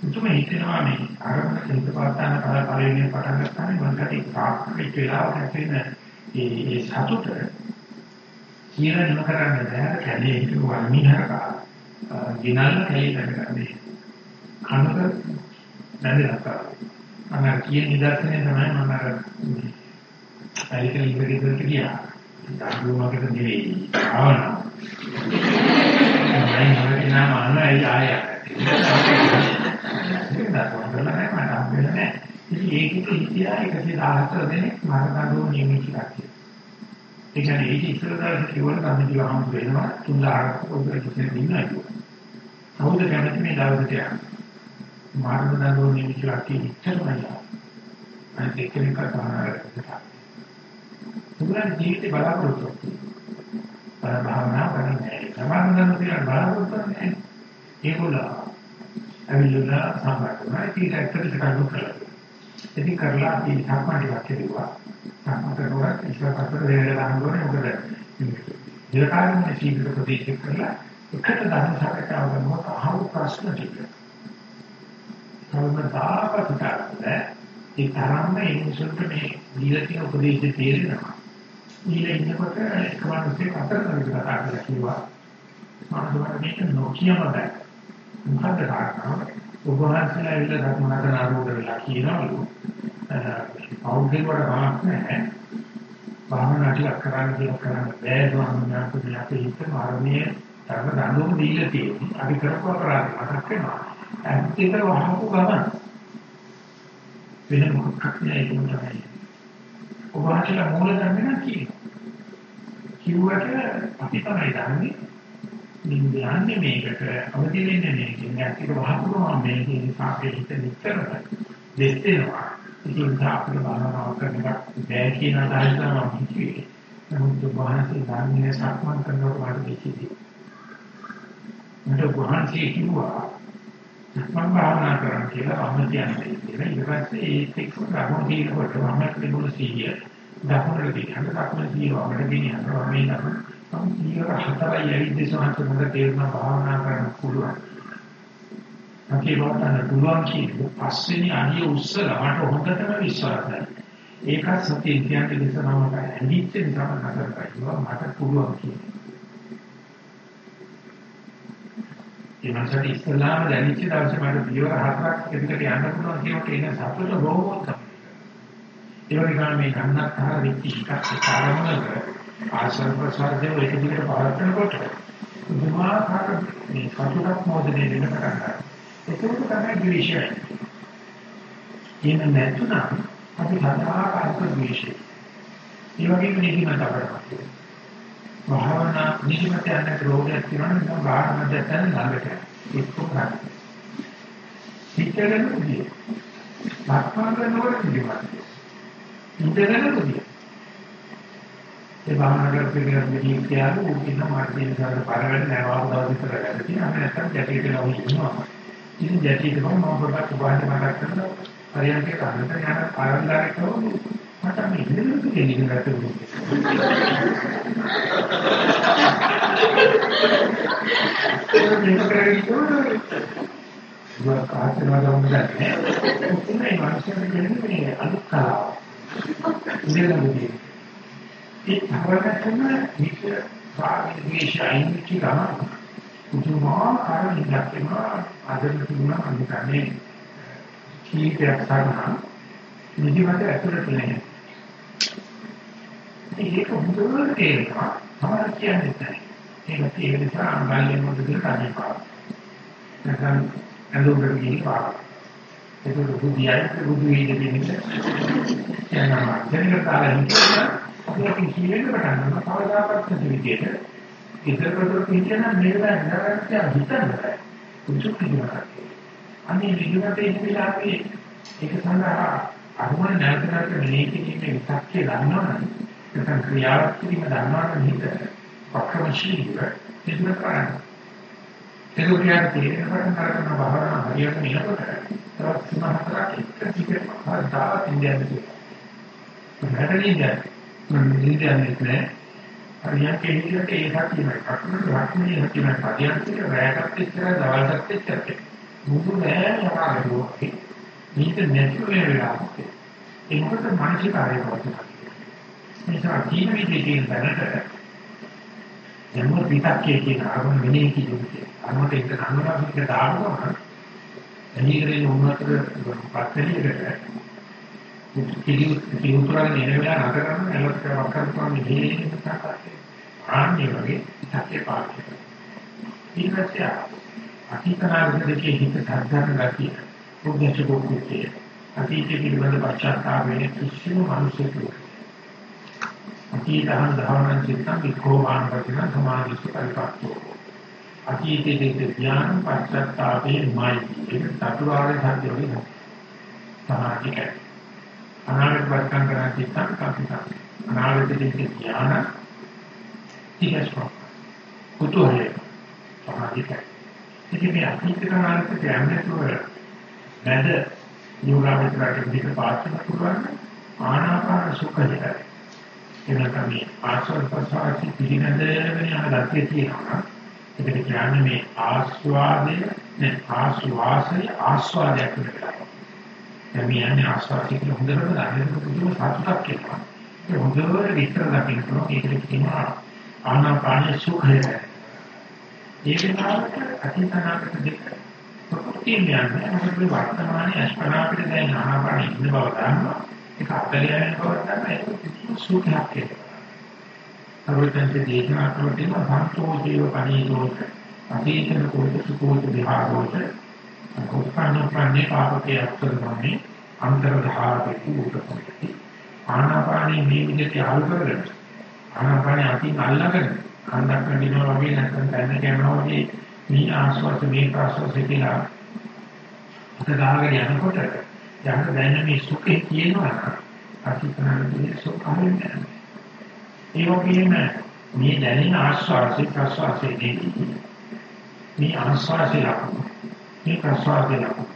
මුතුම හිතනවා මේ ආරම්භ හිත පාතාන කල පරිවෙන පටන් ගන්නානේ මන්ට ඒක තාක්ෂණික වෙලාවක ඇතිවෙන ඒ සතුට කියලා නම කරන්න බෑ කැලේ හිටපු වර්ණිහරක දිනල් කැලේ කරගන්නේ කනක බැඳලා කරා අන්න කියන නිදර්ශනය තමයි මම අර පරිකල ඉවරෙකට ගියා. දඬුවමකට නෙවෙයි ආවන මම හිතන්නේ නම් අන්න ඇයි ආය ඒකේ ඉතිහාසය 114 දෙනෙක් මරණඩෝ නියමිත කට්ටිය ඒ කියන්නේ ඒක ඉස්සරදාට කිව්වොත් අපි කියවහම වෙනවා 3000ක් උදේ කිසිම දිනක්. කවුද කැමති මේ දවසට යන්න? මාර්ග දඬුවම් නිමිතිලා කියන ඉච්ඡරමයි. අනිත් එක්කෙනෙක් කරනවා. තුගලන් ජීවිතේ බලාපොරොත්තු. බල භාවනා කරන්නේ. සමාන දඬුවම් කියලා බලාපොරොත්තු නැහැ. ඒගොල්ලෝ අවිලුණා සම්බන්ධයි. ඒක ඇත්තට කරුණු කරලා. ඉතින් කරලා අපි සාමාන්‍ය වාක්‍ය දෙවවා. සම්මතරුවක් ඉස්සරහට දෙන්න ගන්නකොට මොකද ඉලකාරින් සීග්‍ර ප්‍රදේශ කරලා එකට ධර්ම සාකච්ඡාව කරනකොට අහු ප්‍රශ්න ටික. කවදාකවත් ඒ තරම්ම ඒ මුසුන්ට මේ දීලා උපදේශ තේරෙනවා. ඊළඟ ඉන්නකොට කවදාවත් අතර කරලා කතා කරලා කිව්වා. මම මේක නොකියම බෑ. මොකද කාරණාව උපවාසලා ඉල්ල ධර්මනාත නාරෝග වෙලා කියනවලු. පෞද්ගලික වල ගමක් නැහැ. භාවනා ටිකක් කරන්න කියලා කරන්න බෑ ස්වාමීන් වහන්සේ අපි හිත මාර්ගයේ ධර්ම දඬුවම දීලා තියෙනවා. අපි කරපු අපරාධ මතක් වෙනවා. ඇත්තට වහපු ගමන් වෙන මොකක්ද නෑ ඒක තමයි. උපවාසලා මූල ධර්ම නම් කියනවා. කිව්වට අපි තමයි දන්නේ. නින්දයන්නේ මේකට අවදි වෙන්නේ මේකෙන් ඇත්තට වහපුවා මේකේ සාපේ හිත නිතරම දෙස් දෙනවා ඉතින් අපිට භාවනාව කරනකොට බෑ කියන අදහස තමයි හිතුවේ. නමුත් වහන්සේ ධර්මයේ සක්මන් කරනකොට මට දෙකීදී මට වහන්සේ කිව්වා සක්මන් භාවනා කරන්න කියලා අහන්න කියන්නේ කියලා. ඊට පස්සේ ඒත් එක්ක ධර්ම දීනකොට මම තිබුණ සීය දකුණට දිහාට දකුණ සීයවට ගෙනියනවා මේ නම මම ඊයර හතරයි ඇවිත් සමහර මට තේරුණා භාවනා කරන්න පුළුවන්. අපි වටන පුළුවන් කියන පස්වෙනි අනිය උස්සලා මට හොඳටම විශ්වාසයි. ඒකත් සත්‍ය කියන්නේ දෙසනමට ඇලිච්ච නිසා නතර කරලා මට පුළුවන් කියන්නේ. ඒ මනසට ඉස්ලාම දැනෙච්ච දවසේ මට පියවර හතරක් එකට යන්න පුළුවන් කියනකොට එන සතුට බොහෝම තමයි. ඒ වගේම මේ කන්නත්තර වෙච්ච එකක් කාරණාවක ආශ්‍රව ප්‍රසාරයෙන් ඒක දිගට පවත්නකොට දුමාකාර මේ කටුවක් මොදේ වෙන කරන්නේ. ඒක තමයි ද්වේෂය. කියන නැතුණම් අපි සදාකාලික ද්වේෂය. ඒ වගේම නිදිමත අපරපත්. භාවනා නිදිමත යන රෝගයක් තියෙනවා නම් භාවනා දැක්කම ළඟට ඒක උනත්. හිතගෙන උදිය. ලක්මන් කරනකොට නිදිමත. ඉඳගෙන උදිය. ඒ භාවනා කරපිටියක් මෙහි කියලා උකින මාර්ගයෙන් ගන්න පරවෙන්න නැවව දවස් විතර ගන්න තියෙනවා නැත්නම් ජැටි කියලා උිනවා ඉතින් ජැටි එක මම පොඩ්ඩක් උපාධි මාර්ග කරලා පරියන්ක කරන්න යන ආරම්භයක් කරමු මට මේ ඉඳලා තියෙන එක මේක කරගෙන ඉවර කාටවත් වුණා නැහැ. උන්නේ මානසික කියන්නේ අලුත් කලාව. ඉඳලා මුදී ඒ තරකටම හිත සාධි විශ්යයින් කියලා පුදුමාකාර නිලක්කම ආදරණ තුන අනිකන්නේ කීපයක් සාරණ නිදිමත ඇතුළත නෑ ඒක හොඳට තේරෙනවා. තමයි කියන්නේ නැහැ. ඒක තේරෙන නිසා අංගල්‍ය මොකද කියලා කන්නේ නැත්නම් අඳුරට ගිහින් පාවා. ඒක දුදියයි දුදුයි දෙන්නේ. යනවා දෙන්න කාලෙකින් අපිට කියන්න පටන් ගන්නවා කවදාකවත් නැති විදියට. ඉතරකට කියන මේක නරකට හිතන්න බෑ කුචු කියනවා අනේ විදුවට එන වෙලාවේ ඒක සඳහා අරුණ නැවත නැවත මෙලේ කිරීමේ විතක්කේ ගන්නවනම් නැත්නම් ක්‍රියාවක් කිරීම ගන්නවනම් හිත පක්ෂමශීලීව ඉන්න කරන්න. ඒක උඩට තේරෙන පටන් ගන්න භාවනා හරියට නිලකොට තවත් සමහරක් එක්ක ටිකක් හදාලා ඉන්නේ නැහැ මම නිදන්නේ නැහැ. හරියට කෙනෙකුට ඒකක් කියනවා. අකුරු ලක්ෂණේ හිතන පදියන්තික රැයකට ඉස්සර දවල්ටත් ඉස්සර. මුදු නෑ යකාරෝ. මේක නැති වෙලාවක්. ඒකට මානසික කාර්යය කරනවා. නිසා ජීව විද්‍යාවේ දැනට යම් පිටක්කේ කියන අරමුණ මෙනේ කියන්නේ. අරමුණට එක නම්වරක් දානවා. එනිකරේ උන්නතර පත්තරියකට කිලුතරන් එන වෙලාව නතර කරන එලොත් වක්කම් මේ ආන්නේ වගේ සත්‍ය පාඩක. ඊපස්සේ අතීතනාගතයේ හිත සාධාරණ ගතිය උද්දේශ කෝකුත්තේ අතීත පිළිබඳ පශ්චාත්තාපයේ කිසිම මිනිසෙකු අතීතහන් ධාවනං චිත්තං විකෝමාන වචන සමාධිස්ස පරිපක්ඛෝ අතීතයේ ඥාන පශ්චාත්තාපයේ මයි ඒක චතුරාර්ය සත්‍ය වලින් සමාධිකයි අනාගත වර්තන් කරන චිත්තං කාපිතා අනාගතයේ ඥාන තිකස්ව කුතුහලය. සමාධිකයි. ඉතින් මේ අතීත කාලයක යන්නේ නැද යෝගාවචරයට පිට පාස්න පුළුවන් ආනාපාන සුඛය. එනකම ආස්වාද ප්‍රසආසි පිළිනදගෙන යන ගැතිය තියෙනවා ඒකට කියන්නේ මේ ආස්වාදය නේ ආස්වාසය ආස්වාදයක් වෙනවා දැන් මේ යන්නේ ආස්වාදයේ කියලා හොඳට දැනෙන පුදුම සතුටක් එනවා. ඒ හොඳට විතර දකින්න පුළුවන් ඒකට කියනවා ආනාපාන සුඛය. ඒක නාමක අතීතනාගත දෙක විමුක්තිය කියන්නේ මොකද වර්තමානයේ අස්පනා අපිට දැන් ආනාපාන ඉන්න බව දන්නවා. ඒක අතලිය යන බව දන්නවා. ඒක සුඛයක් කියලා. සර්වඥන්සේ දේශනා කරන දේ සන්තෝෂීව පණීතෝත අතීතන කෝත සුකෝත විහාරෝත උත්පන්නපන්නේ පාපකේ අත්තරමනේ අන්තර්ධාරකේ උපතපති ආනාපානී මේ විදිහට යාළු කරගෙන ආනාපානී අතින් අල්ලගෙන කන්දක් කඩිනවා වගේ නැත්නම් දැන්න කරනවා වගේ මේ ආස්වාද මේ ප්‍රාස්වාද කියලා අත ගහගෙන යනකොට යන්න දැනෙන මේ සුඛේ කියනවා අතිකරන්නේ සුඛමයි ඒ වගේම මේ දැනෙන ආස්වාදේ ප්‍රසවාසයේ මේ ආස්වාදේ ලකුණු. මේ ප්‍රසවාසයේ ලකුණු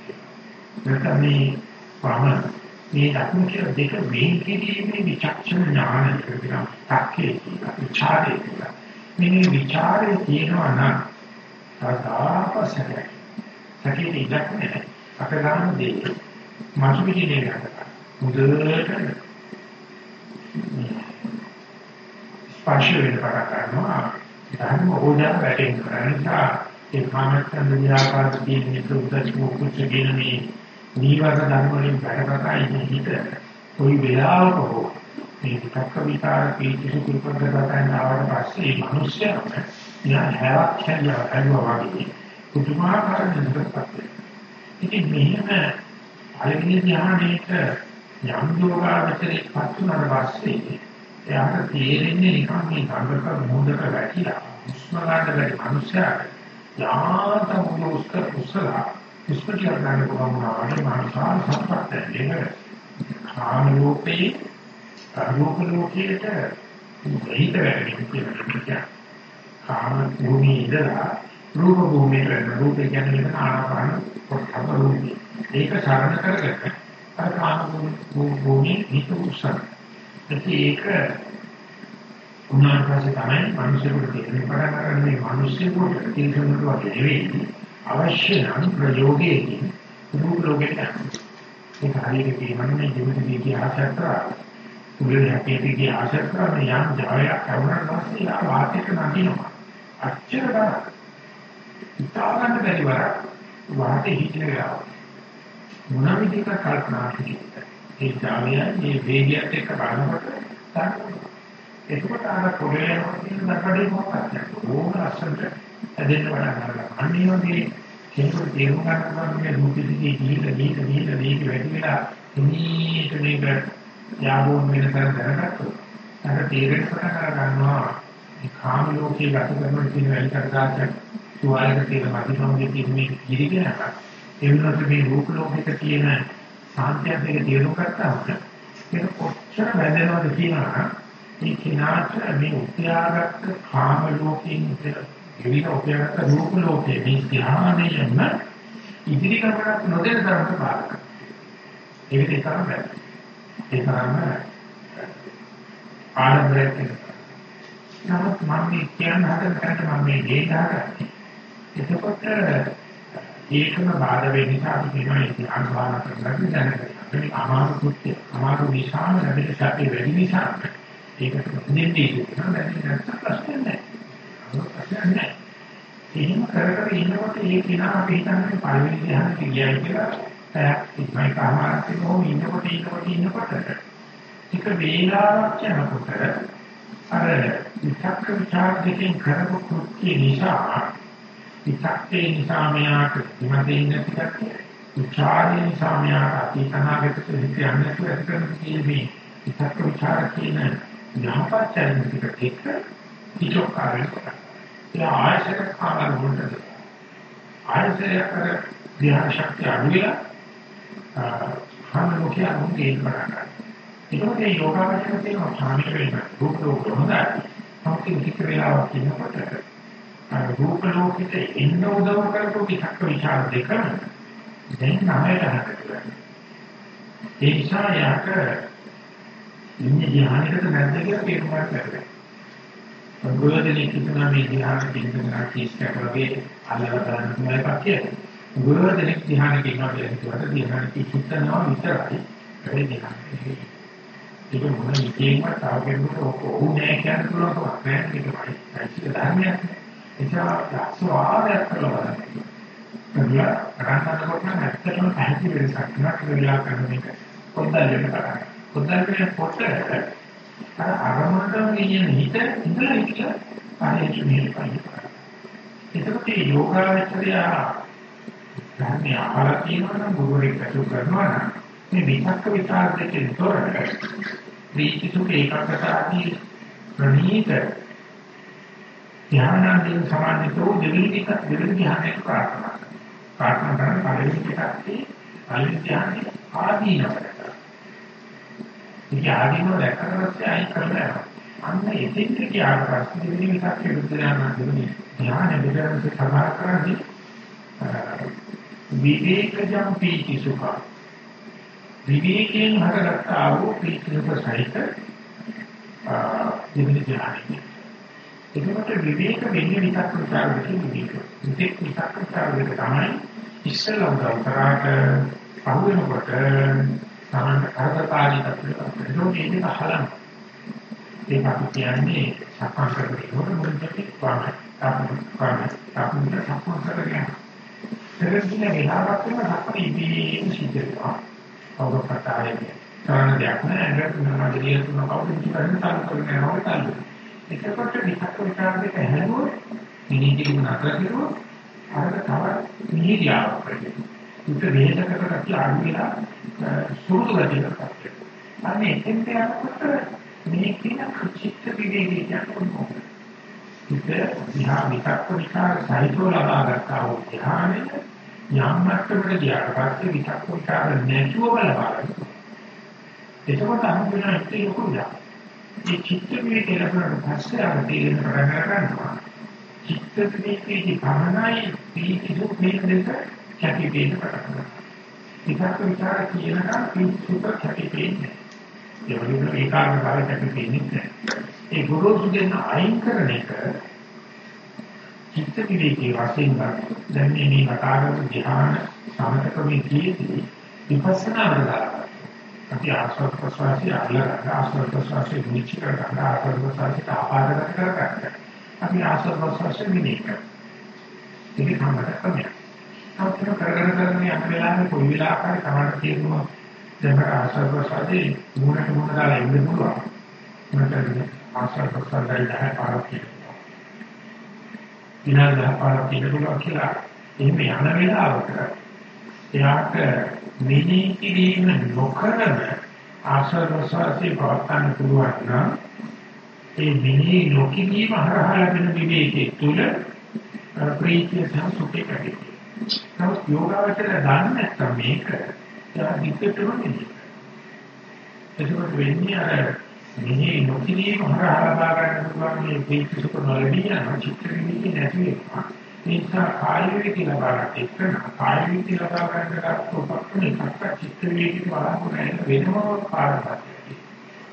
නැත්නම් මේ පරම මේ ලකුණු කියලා දෙක වෙන් කිරීමේ විචක්ෂණ ඥාන කියලා තාක්කේ විචාරේ කියලා. මේ විචාරේ තියෙනවා නම් සදාපසකයි සකේ ඉඩක් නැහැ. අපේ දේ මාසු පිටිනේ ගන්නවා මුදලට ස්පර්ශ වෙන පටන් ගන්නවා. ධර්ම ඕජා වැටෙන නිසා ඒ කාමච්ඡන්ද විආකාර කියන උද්දච්ච මොකුච්ච කියන මේ නීවර ධර්ම වලින් වැඩකටයි හිත කොයි වෙලාවක හෝ මේ විතක්ක විකාර කීචු කුල්පද්දතාවෙන් ආවට පස්සේ මිනිස්සයා යා හැවක් හැදියා හැදුවා වගේ පුදුමාකාර නිරපත් ඉතින් මෙහෙම පළවෙනි ධ්‍යානයේට යම් යෝගාවචරේ පත් වුණාට පස්සේ එයාට තේරෙන්නේ නිකන් මේ සංගත මොහොතක වැටිලා උස්ම ගන්න බැරි මනුස්සයාට යාත මුල උස්ක උසලා ඉස්පිටිය ගන්න පුළුවන් වුණාට මානසාර සම්පත් දෙක කාම ලෝකේ අරූප ලෝකයට හිත වැටෙන්නේ කියලා කාම භූමියේ ඉඳලා රූප භූමියට වෙන රූප කියන්නේ ආනාපාන කොටස රූපේ ඒක සරණ කරගෙන අර කාම භූමියේ හිත උස්සන. ඒක උනාට පස්සේ තමයි මිනිසෙකුට තේරෙන්න පටන් ගන්න මේ මිනිසෙකුට තේරුම් වගේ නෙවෙයි. අවශ්‍ය නම් ප්‍රයෝගයකින් රූප ලෝකෙට ඒක හරියට කියනන්නේ ජීවිතයේ ඉතිහාසයක් උගල හැටියට ආශයක් කරන යම් ජාලයක් කරුණාට පස්සේ ආ වාක්‍යක නදිනවා අච්චරට ඉතාලන්න බැරි වර වාටේ හිටින ගාව මොන විදිහක කල්පනා කිව්වද ඒ ජාලය මේ වේගයත් එක්ක බලනකොට තමයි. එතකොට අර පොළේ යන දඩේ මොකක්ද? ඕන අස්සන්ට ඇදෙන්න වඩා කරලා. අනිත් වගේ කෙනෙකුට තේරුම් ගන්න පුළුවන් මේ රූපෙදී දීලා දීලා දීලා දීලා වැඩි වෙලා මේක මේක යාවෝන් වෙන තර දැනගත්තොත් අර තේරෙන්න පටන් අර ගන්නවා මේ කාම ලෝකේ ගත කරන කියන වැඩ කරගන්න තුවාලක තියෙන මධ්‍යමයේ තියෙන මේ කිරිගෙන ඒ වෙනකොට මේ රූප ලෝකෙක තියෙන සාන්තියක් දෙක තේරුම් ගත්තාම ඒක කොච්චර වැදෙනවද කියනවා මේ කිනාට මේ උත්‍යාගත්ත කාම ලෝකයෙන් විවිධ උත්‍යාගත්ත රූප ලෝකයේ මේ ධ්‍යානයෙන්ම ඉදිරි කරකට නොදෙන තරමට බාරක ඒක ඒ තරම බෑ ඒ තරම ආනන්දයක් නමුත් මම මේ කියන හදන කරට මම මේ දේ දාගන්නේ එතකොට ඒකම බාධා වෙන නිසා අපි කියනවා ඒක අනුභව කරගන්න දැනගන්න. මේ අමාරු කුත්‍ය අමාරු නිසාම ලැබෙන සැපේ වැඩි නිසා ඒක නිදි කියනවා දැන් ප්‍රශ්න නැහැ. ප්‍රශ්න නැහැ. එහෙම කර කර ඉන්නකොට ඒ කෙනා අපි හිතන්නේ පළවෙනි ධ්‍යානෙ කියයි කියලා පැයක් ඉක්මයි කාමාරතේ හෝ ඉන්නකොට ඉන්නකොට ඉන්නකොට එක වේලාවක් යනකොට අර විචක්ක විචාර දෙකෙන් කරපු කෘත්‍ය නිසා විචක්කේ නිසා මෙයාට විමදෙන්නේ නැති කට්ටිය. විචාරේ නිසා මෙයාට අතීතනාගත හිත යන්නේ නැතුව ඇති කරන කීමේ විචක්ක විචාර කියන යහපත් චරිත ටික විචෝකාරය කරා. ඒ ආයශක ආකාර වලට ආයශක කර ධ්‍යාන ශක්තිය අනුවිලා හාම ලෝකයේ අනුගේ කරා. ඒකත් ඒ යෝගාවචර තියෙන සාමික වෙන රූප රූප හොඳයි. සම්පූර්ණ කික වේලාවක් ඉන්නකොට රූප ලෝකෙට එන්න උදව් කරපු විචක්ක විචාර දෙක දැන් නමයට හකට ඒ නිසා යාක ඉන්නේ ධ්‍යානයකට නැද්ද කියලා තේරුම් ගන්න බැහැ. ගුරුවරයෙක් කියනවා මේ ධ්‍යාන කින්දනා කීස්ක වගේ අල්ලලා ගන්න පුළුවන් පක්කේ. ගුරුවරයෙක් ධ්‍යාන කියනවා කියනකොට ධ්‍යාන කිහිපනවා විතරයි. ඒ ධ්‍යාන. ඒක මොන විදියෙන්ම තාවකෙන්නට ඕනේ නැහැ කියන කෙනෙකුට නෑ ඒක තමයි. ඒක ධර්මයක්. නිසා ස්වාදයක් කරලා බලන්න. කරලා කරන්නකොට නම් ඇත්තටම පැහැදිලි වෙනසක් නෑ කියලා කරන එක පොඩ්ඩක් දෙන්න කරා. පොඩ්ඩක් පොට අර අරමුණට කියන හිත ඉඳලා ඉන්න කාර්යය මෙහෙම එතකොට මේ යෝගාවචරය ධර්මය අහලා තියෙනවා නම් ගුරුවරයෙක් අසු කරනවා නම් මේ විචක්ක විචාර දෙකෙන් තොර ප්‍රීති සුඛ ඒකාග්‍රතාවදී ප්‍රණීත ධ්‍යානයෙන් සමාධිතෝ දෙවිනික දෙවිනි ධ්‍යානයක ප්‍රාර්ථනා ප්‍රාර්ථනා කරන පළවෙනි පිටක්දී පළවෙනි ධ්‍යානයේ ආදීනවට. ඉතින් ආදීනව දැක්කට අයි කරලා අන්න එතෙන්ට ගියාට පස්සේ දෙවිනි විතක් විරුද්ධ ඥාන දෙවිනි ධ්‍යාන දෙකෙන් සමාන කරන්නේ විවේකජම් පීති සුඛ විවේකයෙන් හටගත්තා වූ පීති සුඛ සහිත දෙවිනි ධ්‍යානයි එතකොට විවේක වෙන්නේ විතක් විචාර දෙකේ විවේක. විතක් විතක් විචාර දෙක තමයි ඉස්සෙල්ලා උදව් කරාට පහුවෙනකොට තමයි අර්ථකාරී තත්ත්වයකට ඒක අහලන. ඒක අපි කියන්නේ සක්මන් කරනකොට මොකද වාම තාපන වාම තාපන සක්මන් කරගෙන. දෙකකින් වෙලාවක් වෙන සක්මන් ඉදී සිද්ධ වෙනවා. අවබෝධතාවයනේ. කරන දෙයක් නෑ. ඒක නම දෙවියන් තුන කවුරුත් කරන්නේ තාම කරන්නේ නැහැ එතකොට විතක් විචාර දෙක හැලුවොත් නිදි නතර කරුවොත් අරක තව නිහිරියාවක් වෙනවා. උත් වේදකට කටි අඩු වෙලා සුරුදු ගතියකට. අනේ එතෙන්ට යනකොට මේ කියන චිත්ත විවේකී කියනවා. ඉත විහා විතක් විචාර සහිතව ලබා ගන්නා වූ ධ්‍යානෙ යම් මට්ටමකට ගියාට පස්සේ විතක් විචාර නැතුව ලබා ගන්නවා. එතකොට අනුගමනය ඒක ලොකු දෙයක්. මේ චිත්ත විවේකී ලැබුණාට පස්සේ ආ තේරෙන පටන් ගන්නවා. චිත්ත විවේකී භාවනායි පිළිසිදු මේ දෙක කැපි වෙන්න පටන් ගන්නවා. විචාර විචාර කියනකම් පිළිසිදු කැපි වෙන්නේ. ඒ වගේම ඒකාග්‍රතාවය කැපි වෙන්නේ නැහැ. ඒ ගුරුසු දෙන අයින් කරන එක චිත්ත විවේකී වශයෙන් ගන්න. දැන් මේ කතාවක ධ්‍යාන සමතකමේදී විපස්සනා වලදී අපි ආස්වාද ප්‍රසවාසී අල්ලගන්න ආස්වාද ප්‍රසවාසී නිචි කරගන්න ආස්වාද ප්‍රසවාසී ආපාදගත කරගන්න. අපි ආස්වාද ප්‍රසවාසී මිනික. ඒක තමයි තමයි. අපිට කරගෙන කරගෙන යන වෙලාවේ කොයි වෙලාවකරි තමයි කියනවා දැන් ආස්වාද ප්‍රසවාසී මුණට මුණ දාලා ඉන්න පුළුවන්. මට ආස්වාද ප්‍රසවාසී දහ පාරක් කියනවා. විනාඩි 10 පාරක් කියනවා කියලා එහෙම යන වෙලාවකට එයාට මෙනෙහි කිරීම නොකරන ආශ්‍රවසාරේ පවත්න්න පුළුවන් නම් ඒ මෙනෙහි නොකිරීම හරහා ලැබෙන විවේකයේ තුල ප්‍රීතිය සහ සුඛය කැටි. නමුත් යෝගාවචර දන්නේ නැත්නම් මේක යා විකටම නෙමෙයි. ඒකත් වෙන්නේ අර මෙනෙහි නොකිරීම හරහා ලබා ගන්න පුළුවන් මේ ප්‍රීති සුඛ නොලැබී යන චිත්ත විවිධ නැති වෙනවා. නිසා කාය වේදී ලබාගත් එක කාය වේදී ලබා ගන්නට උපක්‍රම එකක් චිත්ත වේදී බලන්න වෙනම පාරක්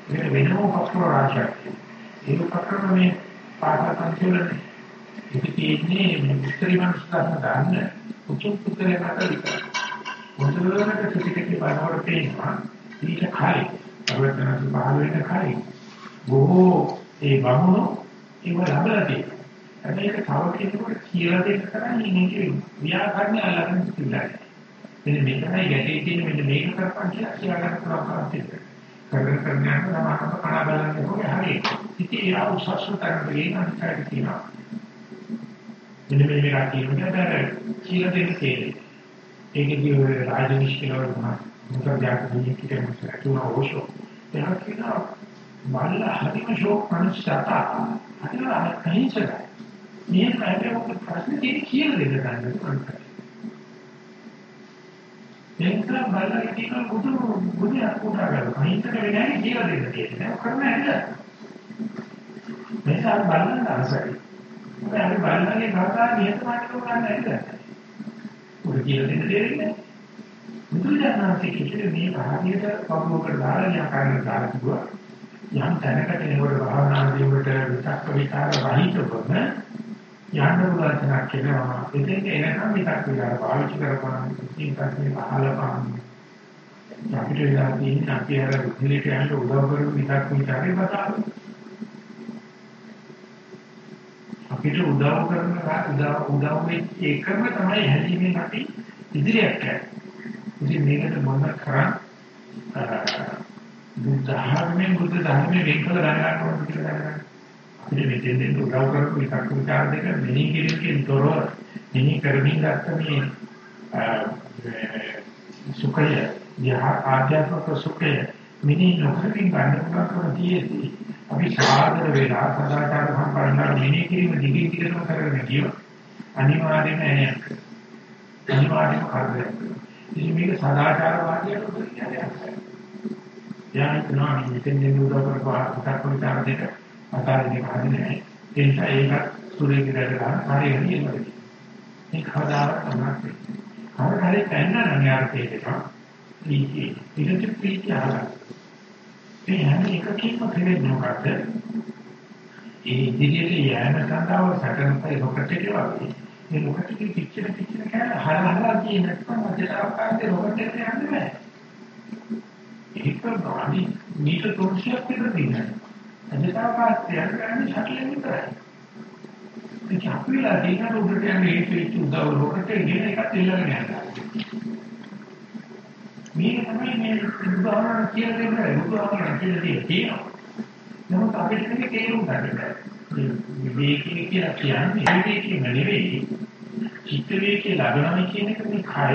වෙන වෙනම උපක්‍රම රාශියක් ඒක උපක්‍රම මේ පාරක් සංකේතනේ ඉතින්නේ මුස්තරි මනසට ගන්න උතුම් පුතරේ මත විතර මුස්තරලකට පිටිකේ බලවට පේනවා ඊට කායි අවතනස පහළ වෙන කායි බොහෝ ඒ බමුණු ඒව ලබලා තියෙනවා හැබැයි ඒක තව කෙනෙකුට කියලා දෙන්න තරම් මේකේ ව්‍යාකරණ අල්ලගෙන තිබුණා. මෙන්න මේකයි ගැටේ තියෙන මෙන්න මේක කරපන් කියලා කියලා ගන්න පුළුවන් කමක් කරගෙන කරගෙන යනවා නම් කන බලන්නේ කොහේ හරි. ඉතින් ඒ අවශ්‍ය තරම් දෙයක් අනිත් තියෙනවා. මෙන්න මේ මේක කියනකොට කියලා දෙන්න තියෙන්නේ. ඒකදී ඔය රාජනිෂ්කලවල මොකක්ද යාකදී කියන්නේ තුන ඕෂෝ. එහා කියනවා මල්ල හරිම ෂෝක් මනුස්සයා. හරිම අහිංසකයි. මේ පැහැදිලි මොකද ප්‍රශ්නේ තියෙන්නේ කියලා දෙන්න ගන්න ඕනේ. එන්ට්‍රා බලලා කියන බුදු බුදු අකුඩා ගන්න. අහිංසක වෙන්නේ කියලා දෙන්න තියෙන්නේ. කරන්න ඇද? මේක අර බලන්න අවශ්‍යයි. මොකද බලන්නේ කතා නියතමානිකව ගන්න ඇද? උඩ කියලා දෙන්න දෙන්නේ. බුදුදහමේ කිසිම මේ භාගියට පබුවකට දාලා යකාරණ දාලා තිබුණා. යම් තැනකට එනකොට භාවනා දියුවට විතක්ක විචාර රහිතවම යන්න පුළුවන් තැනක් කියනවා. එතෙන් එනකම් විතක් විතර පාවිච්චි කරපන්. ඉතින් පස්සේ පහලපන්. අපිට වෙලා තියෙන අපි අර රුධිරයට යන්න උදව් කරන විතක් විතරේ බතාවු. අපිට උදව් කරන උදව් උදව් වෙච්ච එකම තමයි හැදීමෙන් අපි ඉදිරියට යන්නේ. ඉතින් මේකට මොන කරා බුද්ධ ධර්මයෙන් බුද්ධ ධර්මයෙන් වෙන්කල දැනගන්න ඕනේ කියලා දැනගන්න. අපිට මෙතෙන් දෙන්න උදව් කරපු විතක් විචාර දෙක මෙනි කිරීමකින් තොරව මෙනි කරමින් ගත්ත මේ සුඛය යහ ආධ්‍යාත්මික සුඛය මෙනි නොකරකින් ගන්න පුළුවන් තියෙද්දි අපි සාදර වෙලා සදාචාර සම්පන්නව මෙනි කිරීම දිගින් දිගටම කරගෙන ගියොත් අනිවාර්යයෙන්ම එන්නේ අනිවාර්යයෙන්ම කරදරයක්. ඉතින් මේක සදාචාරවාදයට උදව් කියන්නේ යාන්ත්‍රණා මෙතෙන් දෙන්න උදව් කරපුවා පුතක් විතර දෙක අතාරින්නේ කාරණේ නැහැ. ඒ නිසා ඒක සුරේ විතර ගන්න හරියට නියමයි. මේ කවදාවත් තමයි. කවදාහරි පැන්න නම් යාර තේරෙනවා. ප්‍රීතිය. ඊට ප්‍රීතිය ආලා. මේ හැම එකකින්ම කෙරෙන්නේ මොකද්ද? ඒ ඉදිරියට යෑම සඳහා සැකරපයි රොකට් එක වගේ. මේ රොකට් එකේ පිච්චෙන පිච්චෙන කෑල්ල හරහලා ගියේ නැත්නම් අදට රොකට් එකට යන්නේ නැහැ. ඒක ගානි මීටර් 300ක් විතර දිනනවා. අදතාවපත් යන්නේ ශක්තියෙන් විතරයි. ඒක අපිලා දිනන උඩට යන්නේ ඒක ඒක උදව් ලෝකෙට ගෙන එකක් ඉල්ලගෙන යනවා. මේක තමයි මේ උදාහරණ කියලා දෙන්නේ උදාහරණ කියලා දෙන්නේ. නමුත් අපිට මේක තේරුම් ගන්න බෑ. විවේකී කියලා කියන්නේ විවේකී නෙවෙයි. චිත්ත විවේකී ලබනවා කියන එක මේ කය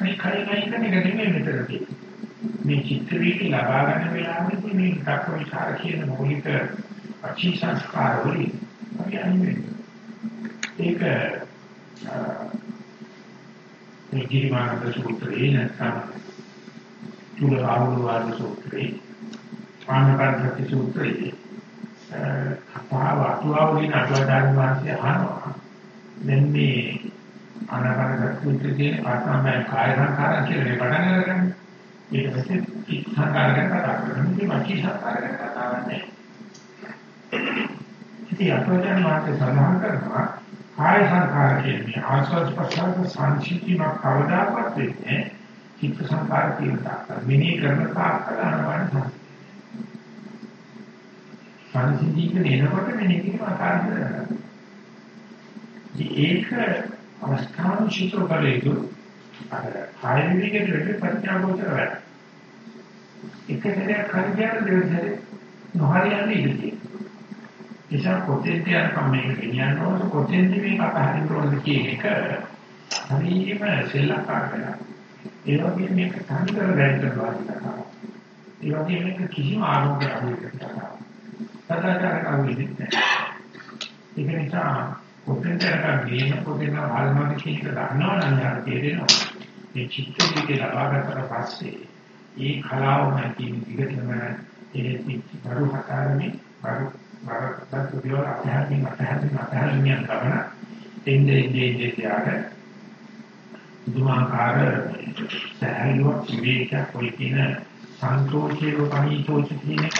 මේ කය නැයි කියන එක නෙමෙයි මෙතන තියෙන්නේ. මේ චිත්ත වීති ලබා ගන්න වෙලාවෙදී මේ දක්ව විචාර කියන මූලික අචී සංස්කාර වලින් අපි අනිමේ ඒක මේ ගිරිමානන්ද සූත්‍රයේ නැත්නම් තුල ආවුවාද සූත්‍රයේ ආනපනසති සූත්‍රයේ කතාව අතුවාවලින් අතුවාදාන වාසිය අහනවා දැන් මේ ආනපනසති සූත්‍රයේ ආත්මය කාය සංකාරය කියලා මේ පටන් ගන්න ඊට පස්සේ සංකාර ගැන කතා කරනවා. මේ වචී සංකාර ගැන කතා කරන්නේ. ඉතින් අපෝජන මාත්‍ය සඳහන් කරනවා කාය සංකාර කියන්නේ ආස්වාද ප්‍රසාර සංසිද්ධිම කවදාවත් වෙන්නේ චිත්ත සංකාර කියන තාක්ක. මිනී කරන තාක්ක අනවන සංසිද්ධිය එනකොට මිනී කියන ආකාරය ඒක අවස්ථාන චිත්‍ර කරේතු අර කාය විවිධකේ ප්‍රත්‍යාවෝතර වැඩ. එක සැරයක් හරි කියන දෙවිසරේ නොහරියන්නේ ඉඳී. නිසා කොතෙන්ද යනකම් මේක ගෙනියන්න ඕන කොතෙන්ද මේක අතහරින්න ඕනද කියන එක හරියම සෙල්ලක්කාර වෙනවා. ඒ වගේ මේක තනිකර වැඩ කරනවා. ඒ වගේ මේක කිසිම ආරෝග්‍ය අභියෝගයක් නැහැ. සදාචාරක අභියෝගයක් නැහැ. ඒක නිසා කොතෙන්ද යනකම් ගේන කොතෙන්ද ආල්මද කියන එක දන්නවනම් යාර තේරෙනවා. මේ චිත්ත විදිහට ලබා ගන්නට පස්සේ ඒ කලාව නැති විදිහටම ඒ බරු හතරනේ බරු බරකට විවර අධ්‍යාත්මික අධ්‍යාත්මික අධ්‍යාත්මික ගමන එන්නේ එන්නේ එන්නේ දුමාකාර සහැල්ලුවක් විවේකයක් කොයි කියන සංතෝෂයේ පණීතෝච කියන එක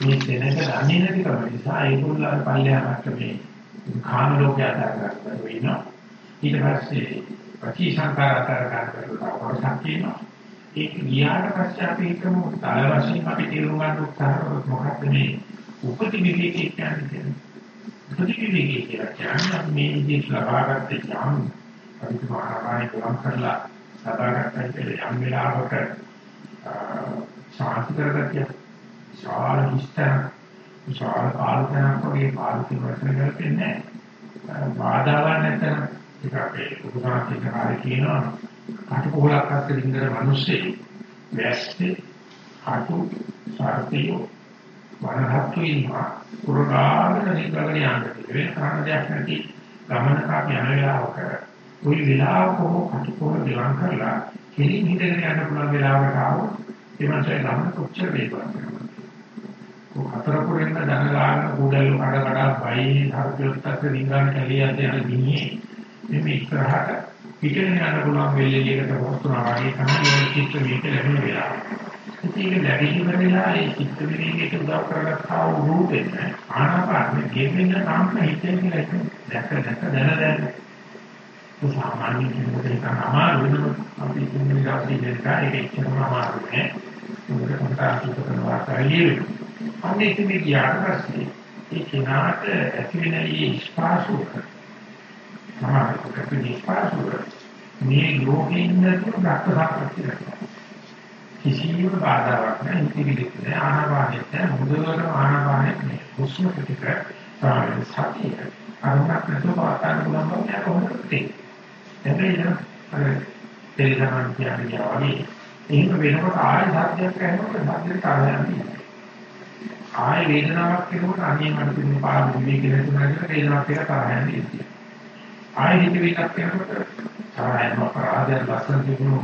මේ දෙනක දන්නේ නැති කම නිසා ඒගොල්ලෝ පල්ලෙහාට මේ කාම ලෝකයට අදාළ වෙනවා ඊට පස්සේ ප්‍රති සංකාරතර කරලා කොටසක් තියෙනවා ඒක ගියාට පස්සේ අපි හිතමු තල වශයෙන් අපි තේරුම් ගන්න උත්සාහ කරොත් මොකක්ද මේ උපති විවේකී කියන්නේ උපති විවේකී කියලා කියන්නේ මේ විදිහට ලබාගත්ත ඥාන අපි මහානාය පුරම් කරලා ලබාගත්ත යම් වෙලාවක සාහිත්‍ය කරගතිය සාල හිස්තන සාල පාලකයක් වගේ පාලක වචන කරන්නේ බාධාවක් නැත්නම් ඒක අපේ උපසාරක කාර්ය කියනවා කටකෝලක් අත්ද ලින්දර මිනිස්සේ වැස්සේ කටු සාර්ථියෝ වරහත්තු ඉන්නවා පුරාගෙන නිකලගෙන යන්නේ වෙන කාරණා දෙයක් නැති ගමන කාපි යන වෙලාවක කොයි වෙලාවක හෝ කටකෝල දිවන් කරලා කෙලින් හිටගෙන යන්න පුළුවන් වෙලාවකට ආවොත් ඒ මාසේ ගමන කොච්චර වේගවත් වෙනවද? හතර පුරෙන් දන ගන්න කුඩල් කඩ කඩ බයි හර්ධයොත්තක රිංගන කැලියට යන ගිනියේ මේ ඉස්සරහට පිටින් යන පුළුවන් වෙලෙලියකට වස්තුනා වගේ තමයි මේ චිත්ත මේක ලැබෙන වෙලාව. ඉතින් ඒක ලැබීම වෙලා ඒ චිත්ත විනීයට උදව් කරගත්තා වූ රූපෙන් ආනාපානෙ ගෙවෙන නාම හිතෙන් කියලා දැක දැක දැන දැන. සාමාන්‍ය කෙනෙකුට ඒක අමාරු වෙනවා. අපි ඉන්නේ ගාසී දෙකා ඒක එච්චරම අමාරු නෑ. මොකද කොටා සුත කරනවා කාරියේ අනේ ඉතින් ගියාට පස්සේ ඒ කෙනාට ඇති වෙන මේ ස්පාසුක සමාජික ස්පාසුක මේ ලෝකේ ඉන්න රක්ත සාපත්‍ය කිසියම් බාධාවක් නැහැ ඉතිවිලිත් නැහැ ආනාපානෙත් නැහැ මුදවර ආනාපානෙත් නැහැ හුස්ම පිටික තමයි සතිය අරමුණක් නැතුව පාතන පුළුවන් බව මම කොහොමද තේරෙන්නේ එබැවින් අර තේරෙනවා කියන්නේ වගේ එහෙම වෙනකොට ආයෙ සත්‍යයක් කරනකොට සත්‍යෙට තරහන්නේ ආය වේදනාවක් එනකොට අනේ මට තිබුණ පාඩු මේ කියලා තුනකට වේදනාවක් එක තරහ යන්නේ. ආය හිතවිලක් එනකොට තරහ යනවා අපරාධයක් ලස්සන තිබුණු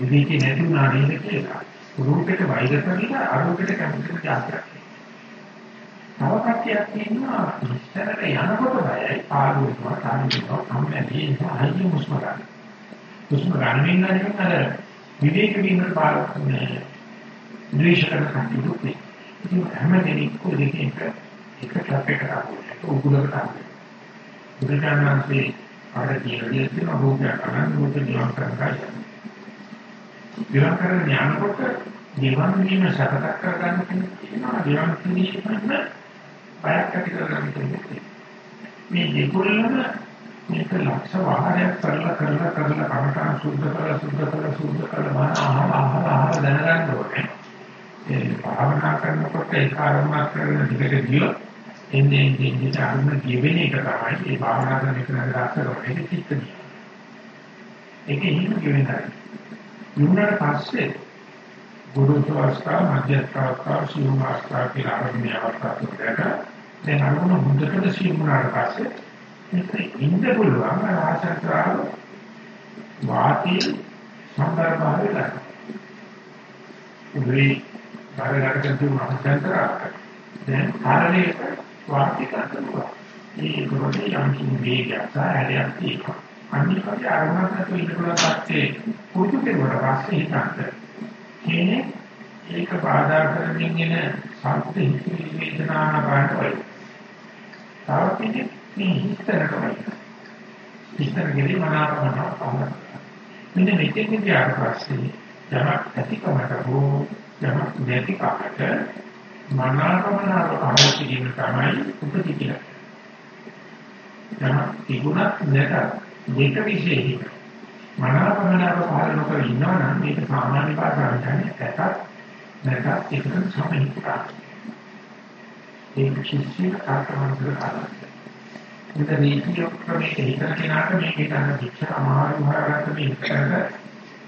විදිහේ නැති වුණා නේද කියලා. රූපෙට වෛර කරලා අරූපෙට කැමති જાතියක්. තව කට්ටියක් ඉන්නවා ඉස්සරට යනකොට බයයි පාඩු වෙනවා තාරිනවා සම්මැදී ආයෙ මුස්ම ගන්න. මුස්ම ගන්න වෙනවා අර විවේක වීමට පාඩු මේ ද්වේෂ කරන කටයුතු ඉතින් හැම දෙනෙක්ම දෙකෙන් එක ට්‍රැප් එකට ආවොත් උගුලකට ආවොත් බුදුචානන්සේ අර කියන්නේ තියෙන රෝගයක් අනන්ත රෝග නිවන් කරගන්න. නිවන් කරගෙන යනකොට නිවන් වීම සතතක් කරගන්න කියනවා නිවන් කිරීමෙන් බයක් ඇති කරගන්න කියන්නේ. මේ දෙකොල්ලම මේක ලක්ෂ වාරයක් කරලා කරලා කරලා කමඨාන සුද්ධ කරලා සුද්ධ කරලා සුද්ධ කරලා මහා ආහාර ආහාර දැනගන්න ඕනේ. ඒ භාවනා කරනකොට ඒ කාර්යමත් කරන දිගට ගියොත් එන්නේ එන්නේ ධර්ම ජීවෙන එක තමයි ඒ භාවනා කරන එක නේද කරන්නේ චිත්තනිය. ඒක හිම කියවෙනයි. යුණාට පස්සේ ගුරුත්ව අවස්ථාව, මධ්‍යස්ථ අවස්ථාව, සියුම් අවස්ථාව කියලා ආරම්භය අවස්ථාව තුනකට දැන් අනුගුණ හොඳට සියුම්ුණාට පස්සේ මේක ඉන්න පුළුවන් ආශාත්‍රාව වාති සම්බරභාවය ලක්ෂණ. උදේ කාර්යකට තිබුණ අභ්‍යන්තරාට දැන් කාර්යයේ වාක්‍ය කරනවා. මේ කොටේ යම් කිසි වේගයක් සාහලයක් තියෙනවා. අනිත් කඩේ අරමුණක් නැතුව ඉන්න පුළුවන් පැත්තේ පුදු කෙරුවට පස්සේ හිතන්න. කියන්නේ ඒක බාධා කරමින් එන සත්‍ය හිතේ වේදනාන පාට වයි. තාවතිනේ මේ හිතනට වයි. හිතනකදී මනාපමන පහළ. මෙන්න මෙතෙන් ගියාට පස්සේ යමක් ඇතිකමට හෝ යමක් නැති කමට මනාපමනාප පහළ කිරීම තමයි උපති කියලා. යමක් තිබුණත් නැතත් දෙක විශේෂයි. මනාපමනාප පහළ නොකර ඉන්නවා නම් මේක සාමාන්‍ය භාෂාවෙන් කියන්නේ ඇතත් නැතත් ඒකට සමහිතයි. ඒක කිසි කාර්යමන්ත්‍ර කාරණා. මේක නීතිය ක්‍රමයක හිතන කෙනාට මේක ගන්න පිට අමාරු හොයාගත්ත මේකට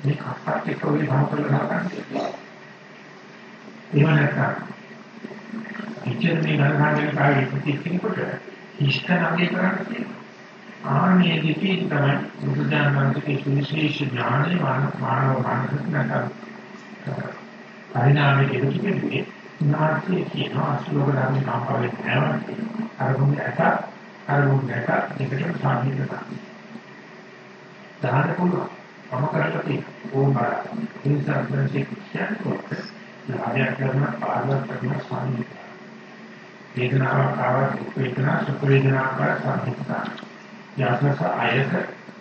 මේ කප්පත් එක්ක ඔය සමතල දාගන්න. එහෙම නැත්නම් ඉච්ඡන මේ ගණනාගෙන කාගේ ප්‍රතික්‍රියාවට ඉෂ්ඨනගේ කරන්නේ තියෙනවා. ආනේ දෙකේ තමයි බුදුදානන්තගේ සුවිශේෂ ඥානය මානව මානසික නැත්නම් පරිණාමයේ කෙරෙන්නේ නාස්තිය කියන අශ්ලෝක ධර්ම සම්පාදේ නැවති අරමුණ ඇත අරමුණ නැත දෙකට සාධිත දාන්න පුළුවන්. මම කරලා තියෙන ඕම බලන්න. ඒ නිසා ප්‍රතික්‍රියා කියන්නේ ලාභයක් කරන පාඩුවක් කරන ස්වාමීන් වේදනාවක් ආවත් වේදනා සුඛ වේදනාවක් සම්පූර්ණ යාසස ආයත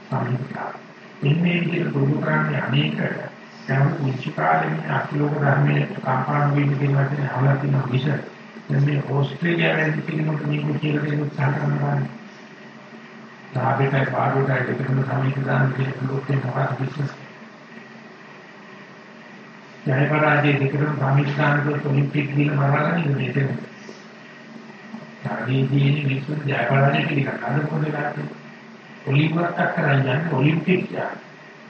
සම්පූර්ණ ඉන්නේ විදිහට පුරුදු කරන්නේ අනේක යම් කුංචි කාලෙකින් අතිලෝක ධර්මයේ කම්පාණ වීම කියන වචනේ අහලා තියෙන විෂ දැන් මේ ඕස්ට්‍රේලියාවෙන් පිළිගන්න මේක කියලා දෙන්න උත්සාහ කරනවා ලාභයටයි පාඩුවටයි දෙකම සමීප දාන කියන ලෝකේ මොකක්ද බිස්නස් ජය පරාජය දෙකම සම්මිස්ථානක ඔලිම්පික් දින මරාගෙන ඉන්නේ. තරගයේදී මිනිස්සු ජය පරාජය පිළිගන්න කොහොමද කරන්නේ? ඔලිම්පික් කරන්නේ ඔලිම්පික් යා.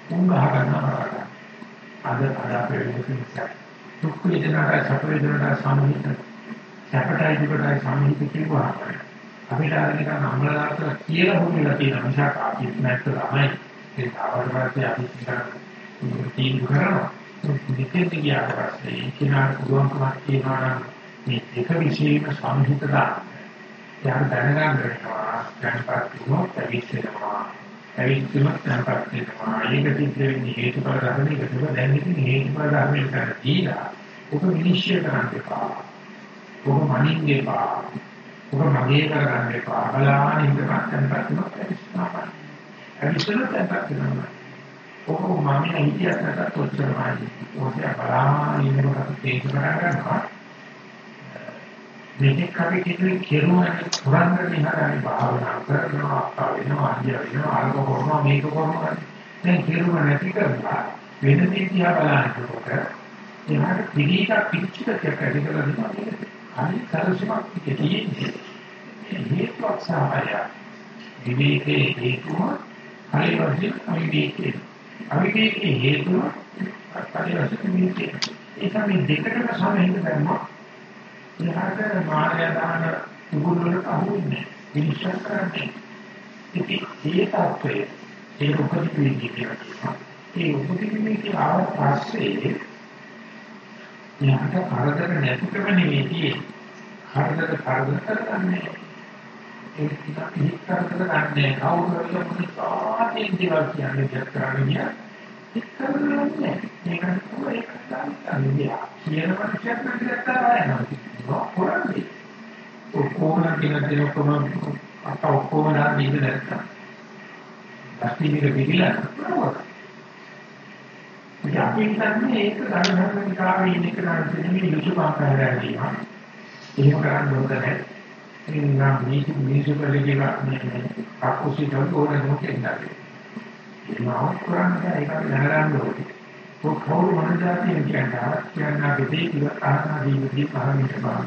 උන් ගහ ගන්නවා. අද අද අපේ විශ්වාසය. දුක් වේදනාට සැප වේදනාට සම්මිත සැපටයි දුකටයි සම්මිත කියනවා. අපිට අරගෙන අමලලාට කියලා හොයලා තියෙන නිසා කාපි නැත්නම් තමයි ඒ තාවරපස්සේ අපි කියන කරනවා. දෙකෙන් ගියාට පස්සේ කිනාට පුළුවන්කමක් තියෙනවා නම් මේ එක විශේෂම සම්හිතලා යාර දැනගන්න වෙනවා දැනපත් වුණොත් ඇවිස්සෙනවා ඇවිස්සුනොත් දැනපත් වෙනවා ඒක සිද්ධ වෙන්නේ හේතුඵල ධර්මයක තුල දැන් ඉතින් හේතුඵල ධර්මයක කරලා දීලා ඔක විනිශ්චය කරන්න එපා. ඔක මනින්න එපා. ඔක මගේ කරගන්න එපා. බලාගෙන ඉඳපත් දැනපත් වුණොත් ඇවිස්සනවා ඇවිස්සුනොත් දැනපත් වෙනවා. ඔක මම හිතියක් නැතත් ඔච්චරමයි. ඔක බලාගෙන ඉන්නකොට තේරුම් ගන්නවා. මේක අපි කියන්නේ කෙරුවනේ පුරන්නේ හරි භාවනා කරනවා අපා වෙනවා අන්‍ය වෙනවා අල්ප කරනවා මේක කරනවා දැන් කෙරුව නැති කරලා වෙන දේ දිහා බලනකොට එයාට පිළිකක් පිළිච්චක කැඩිලා දෙනවා. හරි කරසමක් තියෙන්නේ. හේතුවක් සාහය විවේකයේ හේතුව හරි වශයෙන් අවිවේකයේ අවිවේකයේ හේතුව හරි වශයෙන් විවේකයේ. ඒක මේ දෙකකට සමහිත කරනවා. එහාට මාර්ගය දාන උගුල් වලට අහුවෙන්නේ විනිශ්චය කරන්නේ ඉතින් ඒ තාක්ෂය ඒ උපදින්නේ කියලා ඒ උපදින්නේ කියලා ආව පස්සේ එහාට කරදර නැතිකම නෙවෙයි කරදර කරදර කරන්නේ ඒ ටිකක් හිත කරදර ගන්නෑ කවුරු හරි මොකක්ද ආදී දේවල් කියන්නේ දෙයක් කරන්නේ ඉස්සරහට මේක තමයි ඒක තමයි කියන මනුස්සයෙක් නම් කියලා යනවා කොහොමද ඔක්කොම කියන දේ ඔක්කොම අත ඔක්කොම නම් නිද නැත්තම්. අස්තිමික පිළිලා ඉතින් අපි හිතන්නේ ඒක ගණනකට කාවේ ඉන්න කෙනාට නෙමෙයි යුතුයකම් කරලා දීලා එහෙම කරන්න ඕක නැහැ. ඉතින් නම් මේක මිනිස්සු කරගෙන මේ අකුසිත ඕනේ මොකෙන්ද මාව කරන්නේ ඒක දැනගන්න ඕනේ. ඔය කවුරු මොන જાතියෙන් කියනවා කියනවා දෙවි කියලා ආහනා දීවිදී පහමිට බාන.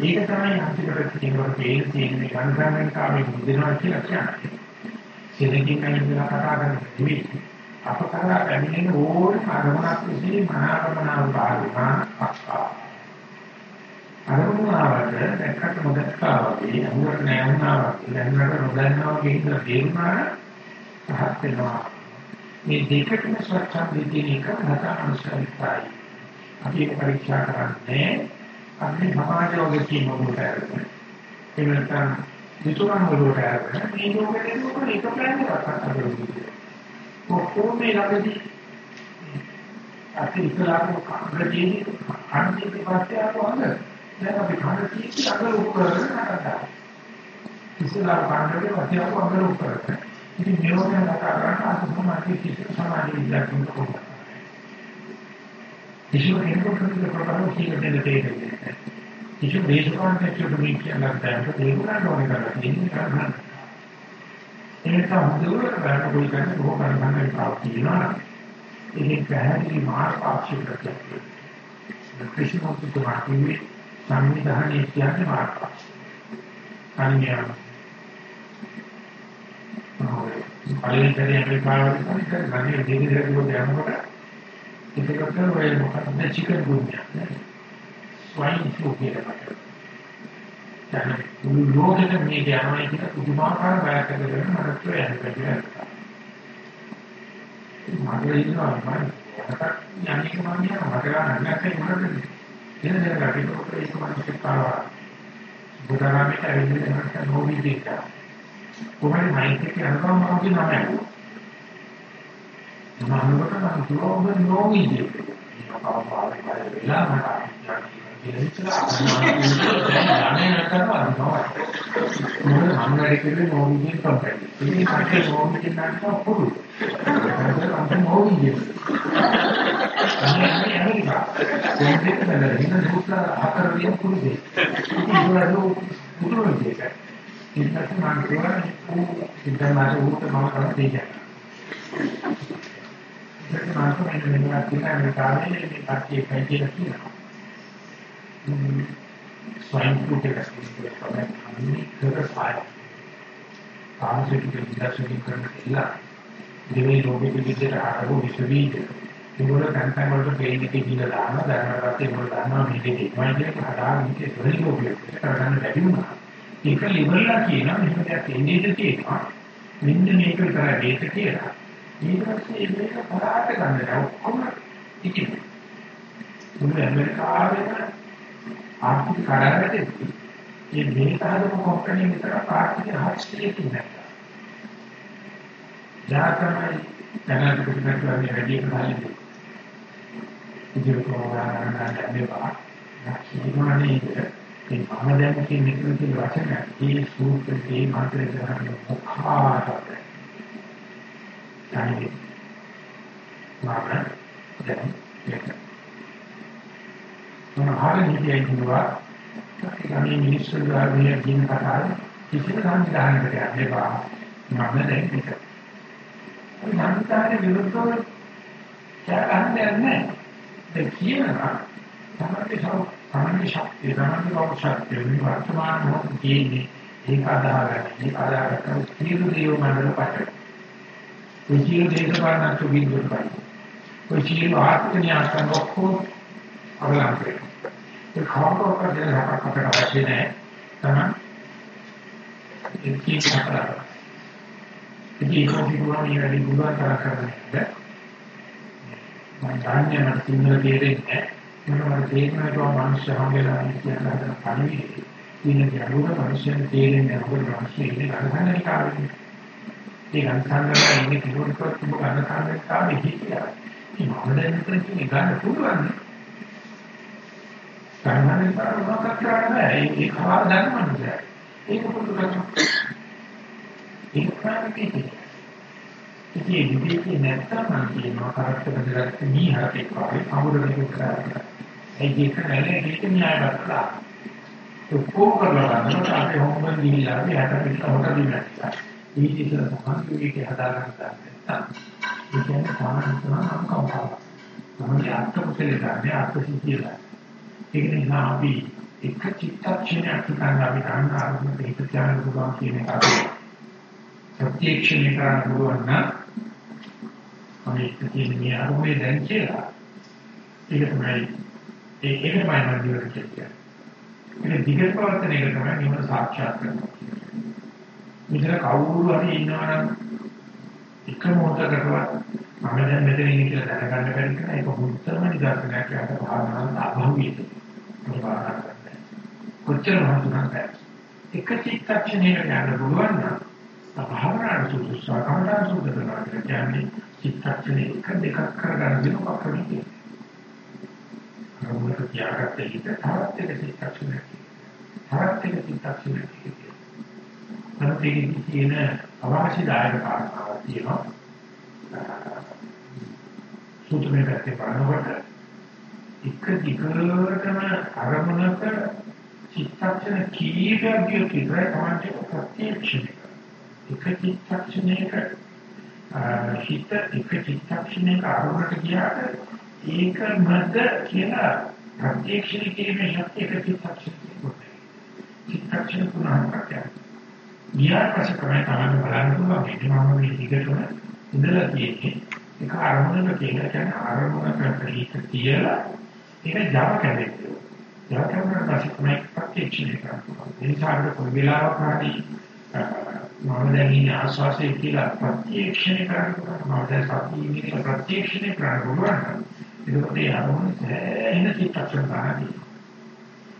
ඒක තමයි අන්තිමට කියනවා තේින් තියෙන ගණ්ඩාවෙන් කාමේ මුදිනවා කියලා කියන්නේ. සිතකින් කයින්දලා කතා කරන්නේ නෙවෙයි. අප කරා පැමිණෙන ඕන අරමුණක් විසින් මනාවමනාව පාරුණා අක්කා. අරමුණාවට දැක්කට නොදැක්කා වගේ අමුවට නෑ වුණා වගේ දැනකට නොදන්නවා කියන තේරුණා පහත් වෙනවා. මේ දෙකටම ස්වච්ඡන්දේ තියෙන එක නැතනසල්පයි. අපි ඒක පරීක්ෂා කරන්නේ අපි සමාජෝගයේ තියෙන මොකට ඇරගෙන. ඒ නැත්නම් විතුරන් වලට ඇරගෙන මේ යෝගයෙන් මොකද එක ප්ලෑන් එකක් අත්දැකීම. කොහොමද ළඟදී අපි ඉස්සරහට කාගදී අන්තිම පස්සේ ආවම දැන් අපි කාගදී අගල උත්තරන කරා. ඉස්සරහට කාගදී පස්සේ ආවම අගල උත්තරන ඉතින් මේවන කතා කරන අසුමාදී කිසි සමාජ විද්‍යාවකින් කොහොමද? කිසිම කෙනෙකුට ප්‍රබලව කියන දෙයක් දෙන්නේ. කිසිම දේශපාලනයකට මේ කියන දැනට දේරුණා ඕනේ කරලා ඉන්නේ කරන්න. ඒක තමයි බලන්න කොයි කෙනෙක් බොහෝ කරගන්න පාවිච්චිනවා. ඒක පැහැදිලි මාර්ග පාක්ෂික ප්‍රතික්‍රියා. කිසිම කෙනෙකුට සංවිධානයේ කියන්නේ මාර්ග. අනිවාර්යයෙන් පළවෙනි සැරේ ඇමරිකාවට ගන්නේ දෙවි දරුවෝ යනකොට ඒකකට ඔය මොකක්ද? චිකන් ගුන්යා ස්වයින් ෆ්ලූ කියලා. දැන් මුළු ලෝකෙම මේ යනවා කියන පුදුමාකාර බයක් ඇතිවෙන මරත් යන්නේ මගේ ඉන්නවා මම. යන්නේ මම යනවා මට ගන්න නැත්නම් මොකද? එන දේ ගැටිකොට ඒක මනසට පාවා. බුදුරාමයට ඇවිල්ලා නැත්නම් නෝවි දෙකා කොහොමද මයික් එක යනකම් මම කියන නම මමකට මම කිව්වොත් නෝවිද මේකව පාරේ පාරේ වෙලා මට ඉන්නත් මම කියනවා සිද්ධාර්ථ උත් මම කරන්නේ දෙයක්. ඒක මාත් මෙන්න මෙන්න කියන මේ කාලේ මේ පාර්ටිය කයිදලා කියනවා. ස්වයං පුතේක තමයි අන්නේ කරපාය. ආසික විද්‍යාශික කරන කියලා දෙවේ ලෝකෙ විදිහට ආරෝ විශ්වවිද්‍ය ඒගොල්ලෝ කන්ටයින් වලට පේන්නේ කියලා දානවා දැනගත්තා ඒගොල්ලෝ දන්නවා මේකේ ඉක්මනට හදාගන්න මේකේ සොරි ලෝකෙ කරගන්න බැරි වුණා. ඒක liverලා කියනවා මෙහෙම දෙයක් එන්නේ තියෙනවා. මෙන්න මේක විතරයි මේක කියලා. ඊට පස්සේ මේක පරාට ගන්න ඔක්කොම ඉතින්. මුළු ඇමරිකාවෙම ආර්ථික කඩාවැටෙද්දී මේ මේක හදපු කම්පැනි විතර ආර්ථික හස්තියේ තියෙනවා. ජාතකයි දැනට පිටකට වගේ වැඩි කාලෙක ඉතින් කොහොමද නැන්නේ බා. නැතිවනේ ඒ මම දැන් කියන එක කියන වචන ඒ සූත්‍රයේ මාත්‍රේ කරන මොකාටද තනියි මම දැන් ඒක මම හරියට කියනවා ගමේ මිනිස්සු ගාවිය කියන කතාවේ කිසිම සංවිධානයකට යන්නේ බා මම දැන් ඒක. ඒ සංවිධානයේ විරුද්ධව කියන්න නැහැ. ඒ කියනවා තමයි සාමාන්‍ය ශක්තිය සාමාන්‍ය ශක්තිය වර්තමාන මොහොතේ ඒක අදාහගන්න. ඒක අදාහගන්න සියලු දේව මණ්ඩල පට. ඒ සියලු දේශපාලන සුබින්දුත් පට. ඒ සියලු ආත්මඥාන ඔක්කොම අවලංගුයි. ඒ කවදාවත් කරන්නේ අපට අවශ්‍ය නැහැ. තමයි ඒ කීකටා. ඉතින් කොහොමද මේ වැඩි ගුණ කරා කරන්නේ? මම දන්නේ මට සිංහල තේරෙන්නේ නැහැ. මට තේරෙනවා මිනිස්සු හැමෝම කියන හදන පණිවිඩය. කියන ගැඹුර මිනිස්සුන් තේරෙන්නේ නැහැ. මිනිස්සු ඉන්නේ ගණන් කාර්යය. ඒ ගණන් ඉන්නේ කිව්වොත් ඔබ ගණන් කාර්යය කියලා. මේ මොකද මෙතන කියන්නේ ගන්න පුළුවන්. ගණන් කාර්යය මොකක්ද කරන්නේ? ඒ කවදා දන්නවද? ඒක පොදු කරගන්න. ඒක ප්‍රාණිකයි. ඉතින් විදිහේ නැත්තම් නම් කියනවා කරක්ට බෙදගත්ත මීහරකෙක් වගේ අමුරෙක කරා. ඒක නෑ ඒක න්‍යායවත් කරා. ඔක්කොම කරලා ගන්නකොට අපි හොම්බන් ගිහිල්ලා අපි හැට පිට හොට දිනනවා. මේ ඉතින් සම්පූර්ණයෙන්ම හදා ගන්න නැත්තම් ඒ කියන්නේ සාමාන්‍යයෙන් අංකවපාව. තමයි අත්පොතේ ගන්න අත්පොතියලා. ඒක නිසා අපි එක චිත්තක්ෂණයක් ගන්න අපි ගන්න ආරම්භ දෙක තියාගෙන පුළුවන් කියන එක අපි ප්‍රත්‍යක්ෂණය කරන්න පුළුවන් නම් අනිත් කියන්නේ මේ අරමුණේ දැන් කියලා. ඒක තමයි ඒ ඒක තමයි මම දිවට කියන්නේ. ඒක දිගට පවත්වන එක තමයි නිවන සාක්ෂාත් කරනවා. මෙතන කවුරු හරි ඉන්නවා නම් එක මොහොතකටවත් මම දැන් මෙතන ඉන්නේ කියලා දැනගන්න බැරි කෙනා ඒක මුත්තම නිදර්ශනයක් යට භාවනාවක් අභෞවිත. මේ භාවනාව කරන්නේ. කොච්චර මහතුනක් එක චිත්තක්ෂණයකට යන්න පුළුවන් නම් භාවනාවට සුදුසු සාකම්ඩා සුදුසු කරනවා කියන්නේ චිත්තක්ෂණේ එක දෙකක් කරගන්න දෙනව අපරිදි. අරමුණට තියාගත්ත හිත තවත් එක චිත්තක්ෂණයක්. තවත් එක චිත්තක්ෂණයක්. අනිත් කියන අවශ්‍ය දායක කාරණාවක් තියෙනවා. සූත්‍රයේ පැත්තේ බලනකොට එක දිගටම අරමුණක චිත්තක්ෂණ කීපයක් විතරයි තමයි ප්‍රත්‍යක්ෂණය. එක චිත්තක්ෂණයක හිත එක චිත්තක්ෂණයක අරමුණට ගියාට ඒක මත කියලා ප්‍රත්‍යක්ෂණය කිරීමේ ශක්තිය එක චිත්තක්ෂණයක චිත්තක්ෂණ පුනහපත්‍යයි. ගියාට පස්සේ තමයි තමයි බලන්න පුළුවන් ඒක මම මේ දිගටම ඉඳලා තියෙන්නේ ඒක අරමුණක කියලා කියන්නේ අරමුණක හිත තියලා ඒක Java කැදෙන්නේ. Java කැදෙන පස්සේ තමයි ප්‍රත්‍යක්ෂණය කරන්නේ. ඒ නිසා අපිට කොයි වෙලාවක හරි මම දැන් ඉන්නේ ආස්වාසයේ කියලා ප්‍රත්‍යක්ෂණය කරනවා. මම දැන් සතියේ ප්‍රත්‍යක්ෂණය කරනවා. ඒකත් ඒ අරමුණ එන චිත්තක්ෂණ ගන්නදී.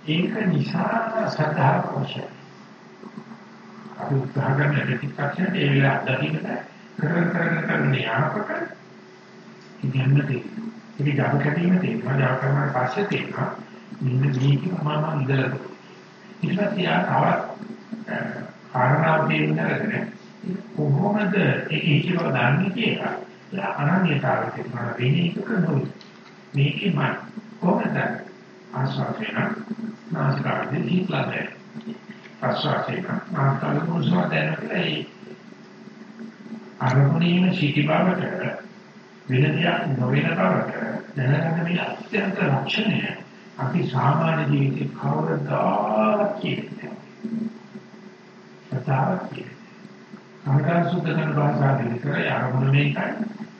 ඒක නිසා සද්ධා අවශ්‍යයි. අපි උත්සාහ කරන චිත්තක්ෂණය ඒ වෙලාව දකින්න කරන කරන කරන යාපක ඉන්නදී. ඉතින් ජාබ කැටීම තියෙනවා. ජාබ කරනාට පස්සේ තියෙනවා. මෙන්න මේක මම ඉඳලා ඊට පස්සේ ආ තවත් කාරණා දෙන්නගෙන කොහොමද ඒක හිතව දන්නේ කියලා. ඒ අනන්‍යතාවය තියෙනවා. වෙන්නේ එක නෙවෙයි. මේකේ මම කොහොමද ආස්වාදේන නාස්කාරදී හිතලාද ආස්වාදේන නාස්කාරදී මොසවදන ඒ අරමුණේම සිටි බවට වෙන දෙයක් නොවන බවට දැනගන්න මේ අත්‍යන්ත ලක්ෂණය අපි සාමාන්‍ය ජීවිතේ කවදාවත් කියන්නේ කතාවක් කියන්නේ. අංකා සුද්ධ කරන භාෂාවෙන් විතරයි අරමුණ මේකයි,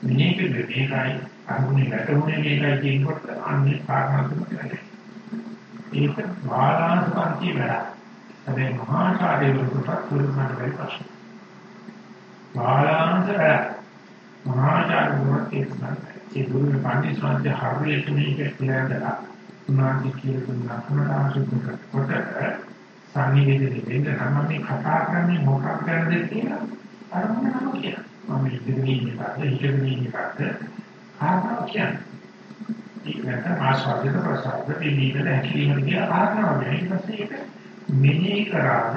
මේක මේකයි, අරමුණේ වැටුනේ මේකයි කියනකොට අන්නේ කාරණා තුනක් නැහැ. ඒක බාලාංශ පන්ති වැඩ. හැබැයි මහා සාධේවරුට පුරුමාන වෙයි ප්‍රශ්න. බාලාංශ වැඩ. මහා සාධේවරුට ඒක නෑ. ඒ ගුරු පන්ති සාන්ති හරියට මේක කියලාදලා උනාදි කියලා දුන්නා. අනුරාධපුර කොට සංනිවේදනය වෙන්න නම් මේ කතා කරන්නේ මොකක් ගැනද කියලා අර මොනවද කියන්නේ. මම ඉදිරියේ ඉන්නකද ඉදිරියේ ඉන්නකද ආපහු කියන්නේ. ඒක නැත්නම් ආස්වාදයට ප්‍රසාද දෙන්නේද හැකිලිම කියලා කාරණාව වෙන ඊට පස්සේ ඒක මෙනෙහි කරාද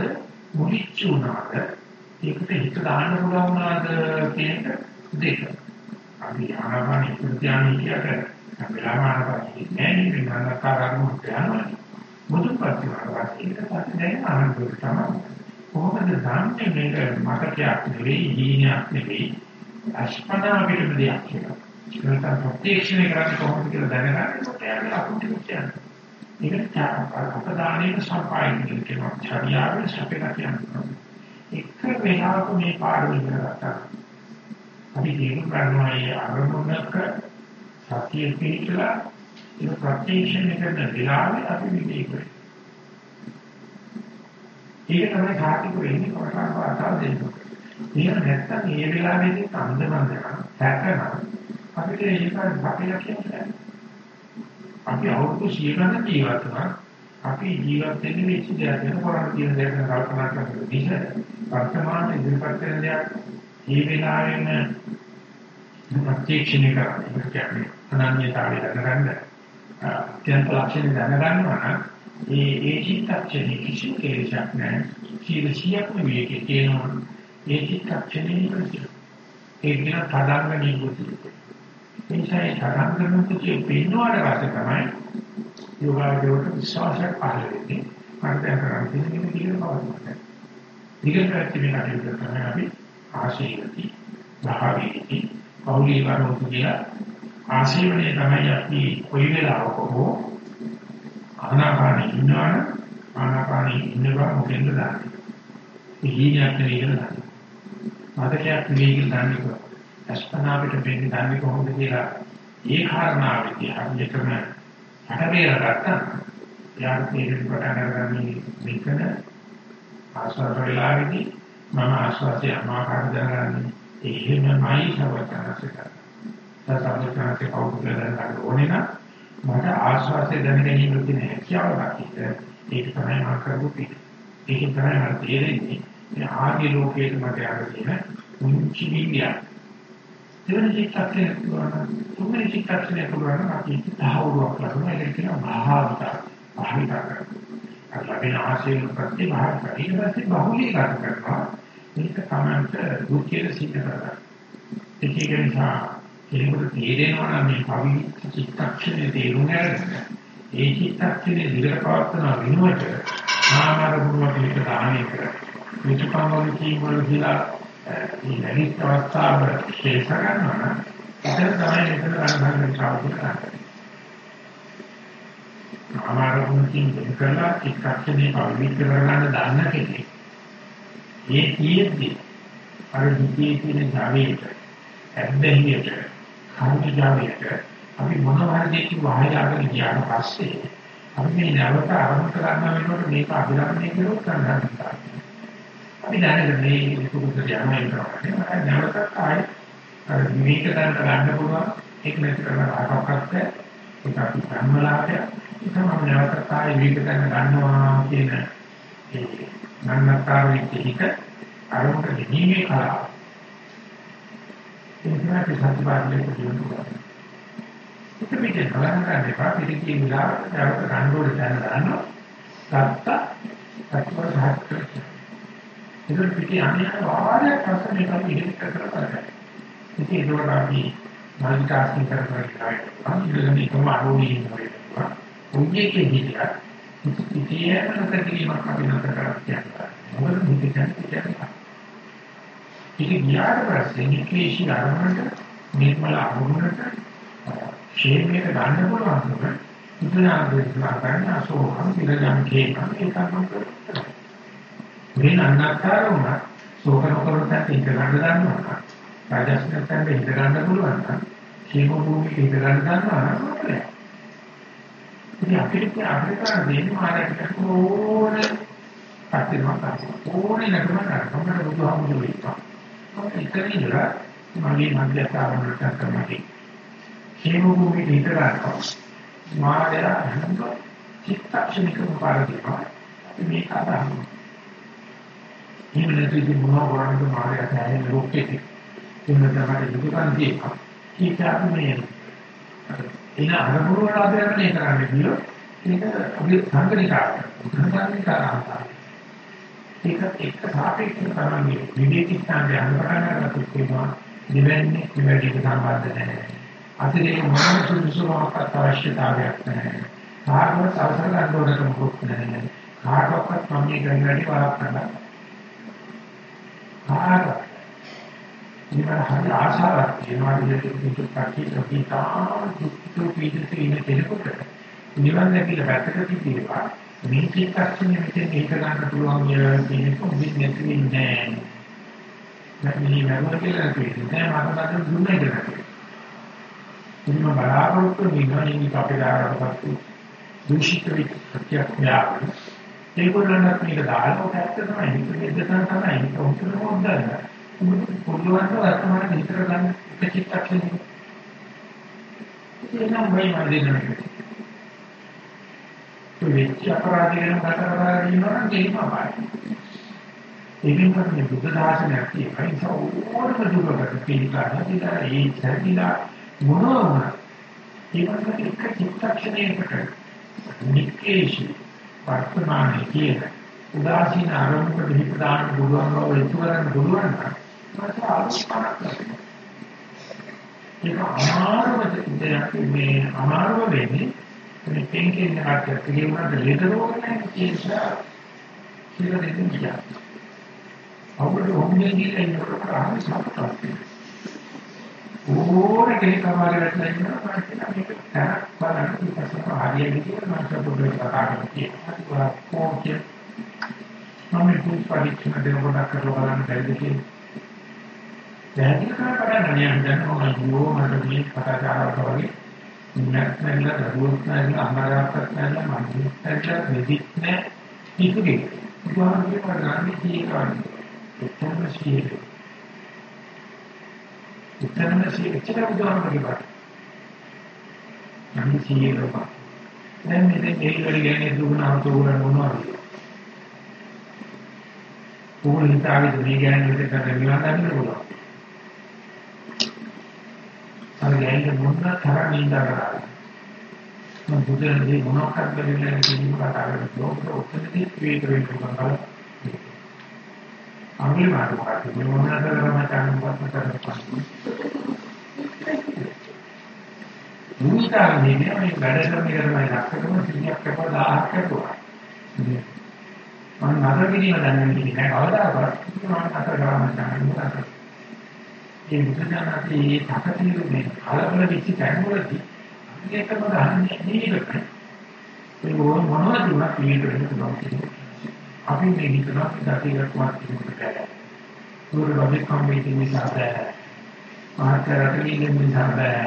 මුලිච්චුනාද ඒකට හිත දාන්න පුළුවන් වුණාද කියන දෙක. අපි ආනාපාන ඉස්ත්‍යානි කියකට අපේ ආනාපාන ඉන්නේ නෑ නේද මනස කාරණා යනවා. බුදු ප්‍රතිමාවක් ඒක තමයි දැන් ආනන්දට තමයි. කොහොමද දන්නේ මේක මතකයක් නෙවෙයි, හීනයක් නෙවෙයි. අස්පනා පිටු දෙයක් කියලා. ඒක ප්‍රත්‍යක්ෂණය කරන්නේ කොහොමද කියලා දැනගන්න කොට යාගේ අකුටි කියන්නේ. මේක අපදානයේ සම්පායන කියනවා. චර්යාවේ සපේලා කියනවා. එක වෙලාවක මේ පාඩම ඉගෙන ගත්තා. අපි තේරුම් ගන්නවා මේ අරමුණක සතිය පිටලා ඒ ප්‍රත්‍යක්ෂණය කරන වෙලාවේ අපි විවේක වෙනවා. ඒක තමයි සාතික වෙන්නේ කොටසක් වාතාව දෙන්න. එහෙම නැත්නම් මේ වෙලාවේදී අන්දමන්දන හැකන අපිට ඒක අපිට කියන්නේ අපි අවුරුදු 100 ගණන් ජීවත් වුණා. අපි ජීවත් වෙන්නේ වෙච්ච දෙයක් වෙන කරණ තියෙන දෙයක් ගැන කල්පනා කරන නිසා වර්තමාන ඉදිරිපත් කරන දෙයක්. මේ වෙලාවෙම ප්‍රත්‍යක්ෂණය කරන්නේ. කියන්නේ අනන්‍යතාවය දැනගන්න අත්‍යන්ත ලක්ෂණ දැනගන්නවා නම් ඒ ඒ චිත්තක්ෂණේ කිසිම කෙලෙසක් නැහැ. සීලසියක් නෙවෙයි කියනවා ඒ චිත්තක්ෂණේ ඉවරයි ඒ කියන පදංග නිකුත් එනිසා ඒ පදංග නිකුත් පෙන්වුවාට පස්සේ තමයි යෝගාවචරයට විශ්වාසයක් පහළ වෙන්නේ. මට දැන් කරන්නේ මේක කියලා බලන්න. නිකන් පැත්තේ මේ කටයුතු තමයි අපි ආශීර්වාදි භාවීති පෞලී වරෝතු කියලා ආශීර්වාදේ තමයි අපි කොයි වෙලාවක හෝ ආනාපානෙ ඉන්නවනම් ආනාපානෙ ඉන්නවා මොකෙන්ද දාන්නේ. ඉහිණයක් නෙවෙයි මතකයක් නෙවෙයි කියලා දන්නේ. අස්පනාවට වෙන්නේ දන්නේ කොහොමද කියලා ඒ කාරණාවෙදී හරියටම අහබේර ගත්තා. යාර තේරෙන්න පටන් ගන්න මේකන ආස්වාද වෙලාවේදී මම ආස්වාදයේ අමාකාර දැනගන්නේ එහෙමමයි සවචනසික. සසවචනසික කවුරුද දැනගන්න ඕනේ නම් මට ආස්වාදයේ දැනගැනීම තියෙන හැකියාව නැතිද ඒක තමයි මම කරපු පිට. ඒක තමයි මට තේරෙන්නේ මේ ආර්ය ලෝකයේ මට ආගෙන මුංචි විද්‍යාව. දෙවෙනි චිත්තක්ෂණය පුරාණ තුන්වෙනි චිත්තක්ෂණය පුරාණ අපි තහවුරුවක් කරනවා ඒක කියනවා භාවිත භාවිත කරනවා ලැබෙන ආශයෙන් ප්‍රති භාවිත ඊට පස්සේ බහුලීකරණ කරනවා. මේක තමයි දුක්ඛයේ සිද්ධ කරගන්න. ඒක නිසා කෙනෙකුට තේරෙනවා නම් මේ පවි චිත්තක්ෂණය තේරුම් ගන්න ඒ චිත්තක්ෂණය දිගට පවත්වන වෙනුවට නාමර ගුණ පිළික දාහනය කර විචකම් වල කීවල කියලා මේ නැගිට අවස්ථාව ශේෂ ගන්නවා නම් එතන තමයි මෙතන අනුභවයෙන් සාධු කරන්නේ. අමාරුකින් කරලා චිත්තක්ෂණේ පවිත්‍ර කරගන්න දන්න කෙනෙක්. මේ කීයේදී අර දුකේ තියෙන ජාවේට ඇබ්බැහියට කවුද ජාවේට අපි මොනවා හරි දෙයක් වහයාගෙන ගියාට පස්සේ අපි මේ නැවත ආරම්භ කරන්න වෙනකොට මේක අභිරමණය කරොත් ගන්න අපි දැනගෙන මේ කුකුත් යනවා කරන්නේ නැවතත් ආයෙ අර මේක දැන් ගන්න පුළුවන්. ඒක නැති කරන ආකාරයක් ඒක අපි සම්මලාපය ඒක මම නැවතත් ආයෙ මේක දැන් ගන්නවා කියන ඒ නන්නතර විදිහට අරමුණ දෙීමේ කලාව. ඒක තමයි සත්‍යපාලනයේ කියනවා ඒක පිටේ බලන්න ගන්න එපා පිටේ කියන විලාසයට නැවත ගන්න ඕනේ දැන ගන්නවා සත්ත සත්‍ය ඒක පිටි අනිත් වාරයක් පස්සේ මේක ඉහිත් කරලා කරගන්න. ඉතින් ඒක අපි මල්ටිටාස්කින් කරනවා කියලා. අනිත් එක මාරුණී වෙනවා. උන්ගේ හිතියා ඉතින් ඒකට අපි නතර කරලා මොකද මේක කියන්නේ. ඒක ගියාට පස්සේ නිකේෂි ආරම්භයට නිර්මල අරුණට ෂේප් එක ගන්න පුළුවන් නේද? ඉතින් ආයෙත් ගන්න අසෝහම් පිළිගන්න කේකම් ඒක තමයි මේ අන්නත්තර වුණා ශෝක නොකරොත් ඉඳ ගන්න ගන්නවා. රාජස්නත්තෙන් ඉඳ ගන්න පුළුවන් නම් කීම භූමික ඉඳ ගන්න ගන්නවා නම් මොකද? ඉතින් අපිට අපිට දෙන්නේ මාරට ඕනේ පස්තිනවා ඕනේ නැතුව කරනවා බුදුහාමුදුරුවෝ ඉන්නවා. ඒකේ ඉඳලා මගේ මධ්‍යස්ථානවලට තමයි. කීම භූමික ඉඳ ගන්නවා. මාරයා හඳ චිත්තක්ෂණික පාරදීපා මේක අදහනවා. එහෙම නැත්නම් ඉතින් මොනවා කරන්නද මායя නැහැ ලෝකෙක. එහෙම තමයි දුකන් තියෙනවා. ඒක අපි මේ එන අරමුණු වල ආදරණය කරන්නේ කියලා ඒක අපි සංකලිකාරය. සංකලිකාරය. ඒක එක්ක සාපේක්ෂව තමයි විවේකී ස්ථානයේ අනුකරණය කරලා දෙවන්නේ නිවැරදි සම්බන්ධ නැහැ. අතිරේක මොනම සුදුසුමක් අවශ්‍යතාවයක් නැහැ. කාටවත් අවසර ගන්න ඕනක මොකුත් නැහැ. කාටවත් මම මේ කරන වැඩි වරක් කරන්න. කාටවත් ඉතින් හරි ආශාවක් තියෙනවා විදිහට පිටු කටි කපිතා දුක්ඛ පීඩිත ඉන්න කෙනෙකුට නිවන් දැකලා පැත්තක තිබීවා මේ චිත්තක්ෂණය මෙතෙන් ඒක ගන්න පුළුවන් කියන එක උදින් නැති වෙන්නේ නැහැ. මේ නරම කියලා කියන්නේ මම මට දුන්නේ නැහැ. ඉතින් මම බලාපොරොත්තු වෙනවා ඉන්නේ අපේ ආරම්භපත් දූෂිත වෙච්ච ප්‍රත්‍යක්ෂය. ඒගොල්ලන්ට මේක දාලා ඔකට තමයි මේක දෙන්න තමයි ඒක උත්තර මොකක්ද? පුළුවන් වර්තමාන විතර ගන්න එක චිත්තක්ෂණය. ඒක නම් මේ මාදිනේ. ඒ වෙච්ච අපරාධය ගැන කතා කරලා ඉන්නවා නම් ඒක තමයි. ඒකෙන් තමයි බුද්ධ දාර්ශනයක් තියෙනවා. ඕනම දුරකට පිළිකාරලා ඉඳලා ඒ සැදිලා මොනවා ඒකට එක චිත්තක්ෂණයකට නික්කේෂි වර්තමානයේ කියන උදාසීන ආරම්භක දෙහිප දාන්න පුළුවන් බව ඉතුරු කරන්න පුළුවන් නම් ඒක අමාරුම දෙයක් මේ අමාරුම වෙන්නේ මේ තේකෙන් හරියට පිළිවෙලට ලෙඩරෝග නැහැ කියලා කියලා දෙන්න කියලා. අවුරුදු හොම්බේ ගිහින් ඉන්නකොට ආයෙත් සතුටක්. ඕන කෙනෙක් අමාරු වෙලා ඉන්නවා කියලා මේක තරක් බලන්න ඉස්සර හරියට කියලා මම පොඩ්ඩක් කතා කරලා තියෙනවා. මම මේ පරීක්ෂණ දෙනකොට කරලා බලන්න බැරිද කියලා පැහැදිලි කරලා බලන්න නෑ දැන් මොකද මට මේ කතාචාරවල වගේ නැත්නම් දරුවොත් නැත්නම් අමාරාවක් නැත්නම් මන්දිරට මෙදිත් නෑ ඉතිගේ උදාහරණයක් ගන්න කීකරන්නේ උත්තර සියලු උත්තර සියලු චිත්‍ර උදාහරණයක් ගන්න නම් සියලු පා දැන් මෙතන ඒ වගේ ගැන දුන්නා තෝරන මොනවද ඕන හිතාගෙන මේ ගැන විතර කරලා නිවන් ගන්න පුළුවන් අර ගැයිද මොන තරම් නින්දා කරා. මම බුදුරජාණන් මොනවක්ද කියලා කියන කතා කරලා ඔක්කොමදී වේද වෙන්න පුළුවන්. අංගල මාර්ගය මේ මොනවාද කරලා මම කරන්නේ. මුනිකාරනේ මේ වැඩ කරන කරමයි ලක්කම සිහියක් කරලා 1000ක් කරුවා. මම නතර කිරීම දන්නේ නැහැ කවදාකවත් මම නතර කරන්න නැහැ. ඒ බුදුසසුනේ තකතිරු මේ කලබල වෙච්ච තැන්වලදී ඒකම ගහන්නේ නේද? ඒ මොනවද වුණත් මේක වෙන්න පුළුවන්. අපි මේ විතරක් දතියක් වත් කියනවා. දුර ලොජික් කම්පිටින් නිසා බෑ. මාතරට ගිහින් නිසා බෑ.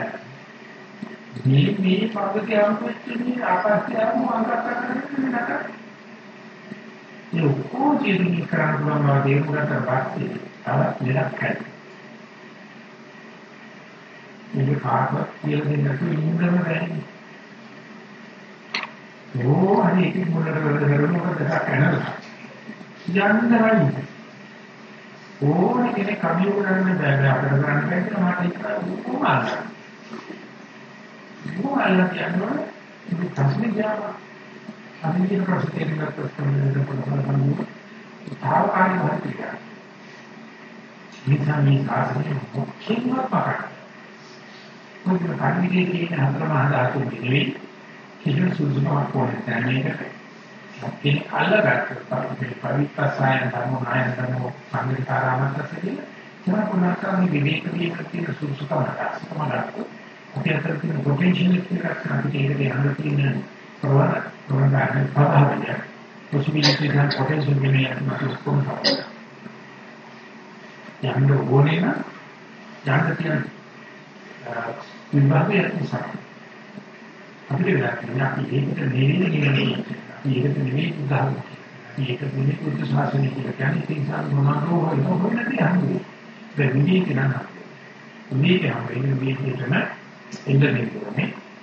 මේ මේ පද්ධතියම වෙච්චි ආපස්තියම අංගකට කරන්නේ නැහැ. ඒ ඔක්කොම ජීවිතේ කරන්න පුළුවන් බව තේරුම් ගන්න පස්සේ තවත් දෙයක් කරනවා. මේක කාටවත් කියලා දෙන්න නැතුව ඉන්නම බැහැ. ඕ අනේ ඉතින් මොනවද කරන්නේ දෙයක් කරනවා. යන්නයි. ඕන කෙනෙක් කමියු කරන්න බෑ අපිට කරන්න බැහැ කියලා මට ඒක උපමාන. උපමාන කියනවා මේ තස්මේ ජාවා. අපි කියන ප්‍රශ්නේ දෙකක් ප්‍රශ්න දෙකක් තාවකාලික හරියට. මේ තමයි ආසනේ මුඛ්‍යම පාඩම. මොකද කර්මිකයේ තියෙන හතර මහා ධාතු නෙවෙයි කිසිම සුදුසුකමක් ඕනේ නැහැ මේකට. ඒක අල්ලගත්ත මේ පවිත්‍රාසයන් ධර්ම නායන ධර්ම සංගීතාරාමත්‍රසදී තම පුනාකාමී විවේකී කතිය සුදුසුකම තමයි. අපි අතර තියෙන පොටෙන්ෂල් එකක් අපිට ඒකට යන්න තියෙන ප්‍රවණ ප්‍රවණ ප්‍රභාවය. possibility එක පොටෙන්ෂල් එකේ යන කොහොමද? යන්න ඕනේ නම් යන්න තියෙන විභාගය නිසා. අපිට වෙලා තියෙනවා අපි ඒකට නෙවෙයි. කියන්නේ අපි ඒකට නෙවෙයි උදාහරණ. මේක නෙවෙයි බුද්ධ ශාසනය කියලා කියන්නේ ඒ නිසා මොනවාද හොයන හොයන තියන්නේ දෙන්නේ කියලා මේක හැමෝම මේකටම ඉන්දරනේ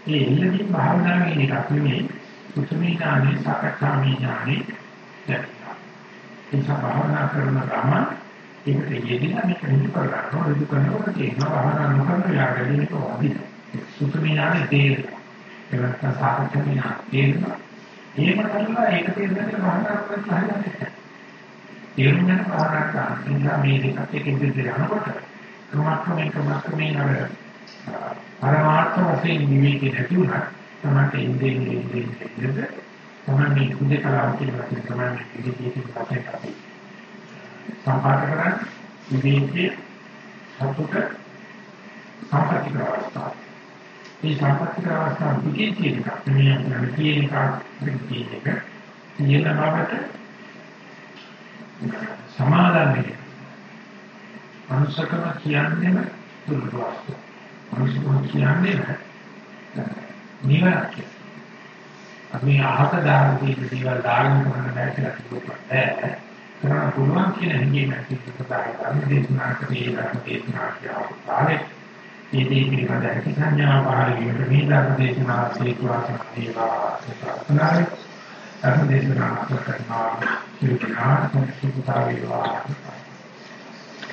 ඒ ඉල්ලදී භාවනාවේ එකක් නෙවෙයි සුසුමී ඥානෙ සාකච්ඡාමී ඥානෙ දැක්කා. ඒ භාවනා කරන ගමන් ඒකට යෙදিলা මේක නිදි කරගන්නවා නිදි කරනකොට තේනවා භාවනා නොකරන යාගදී මේක වදින සුතුමි ඥානෙ තේරෙනවා ඒකට සාකච්ඡා ඥාන තේරෙනවා එහෙම කරලා ඒක තේරුම් භාවනා කරලා හරියට තේරුම් ගන්න භාවනා කරනවා මේ දෙකත් එක්ක ඉඳි යනකොට ක්‍රමක්‍රමයෙන් ක්‍රමක්‍රමයෙන් අර පරමාර්ථ වශයෙන් නිවිති නැති වුණා තමයි ඉන්නේ ඉන්නේ ඉන්නේ තමයි කුදේ කලාව කියලා තමයි ඉන්නේ ඉන්නේ අපි සම්පාද කරන්නේ විවේකයේ සතුට සම්පත්‍තික අවස්ථාව. මේ සම්පත්‍තික අවස්ථාව පිටින් තියෙන එක මේ අපේ තියෙන එක පිටින් එක තියෙන බවට සමාදන් වෙන්න. මනුෂ්‍යකම කියන්නේම දුර්වස්තු. මනුෂ්‍යකම කියන්නේම නිවැරදි. අපි අහක දාන දේවල් දාගෙන කරන්න බෑ කියලා කිව්වොත් කරන්න පුළුවන් කියන හැඟීම ඇති කරගන්න ධර්ම දේශනා කරේ ධර්ම දේශනා කියවතාවේ මේ දේ පිළිබඳ ඇති සංඥා පහළ වීමට මේ ධර්ම දේශනා සීකවාසන දේවා ප්‍රාර්ථනායි ධර්ම දේශනා කරනවා කියනවා සුඛතාවේවා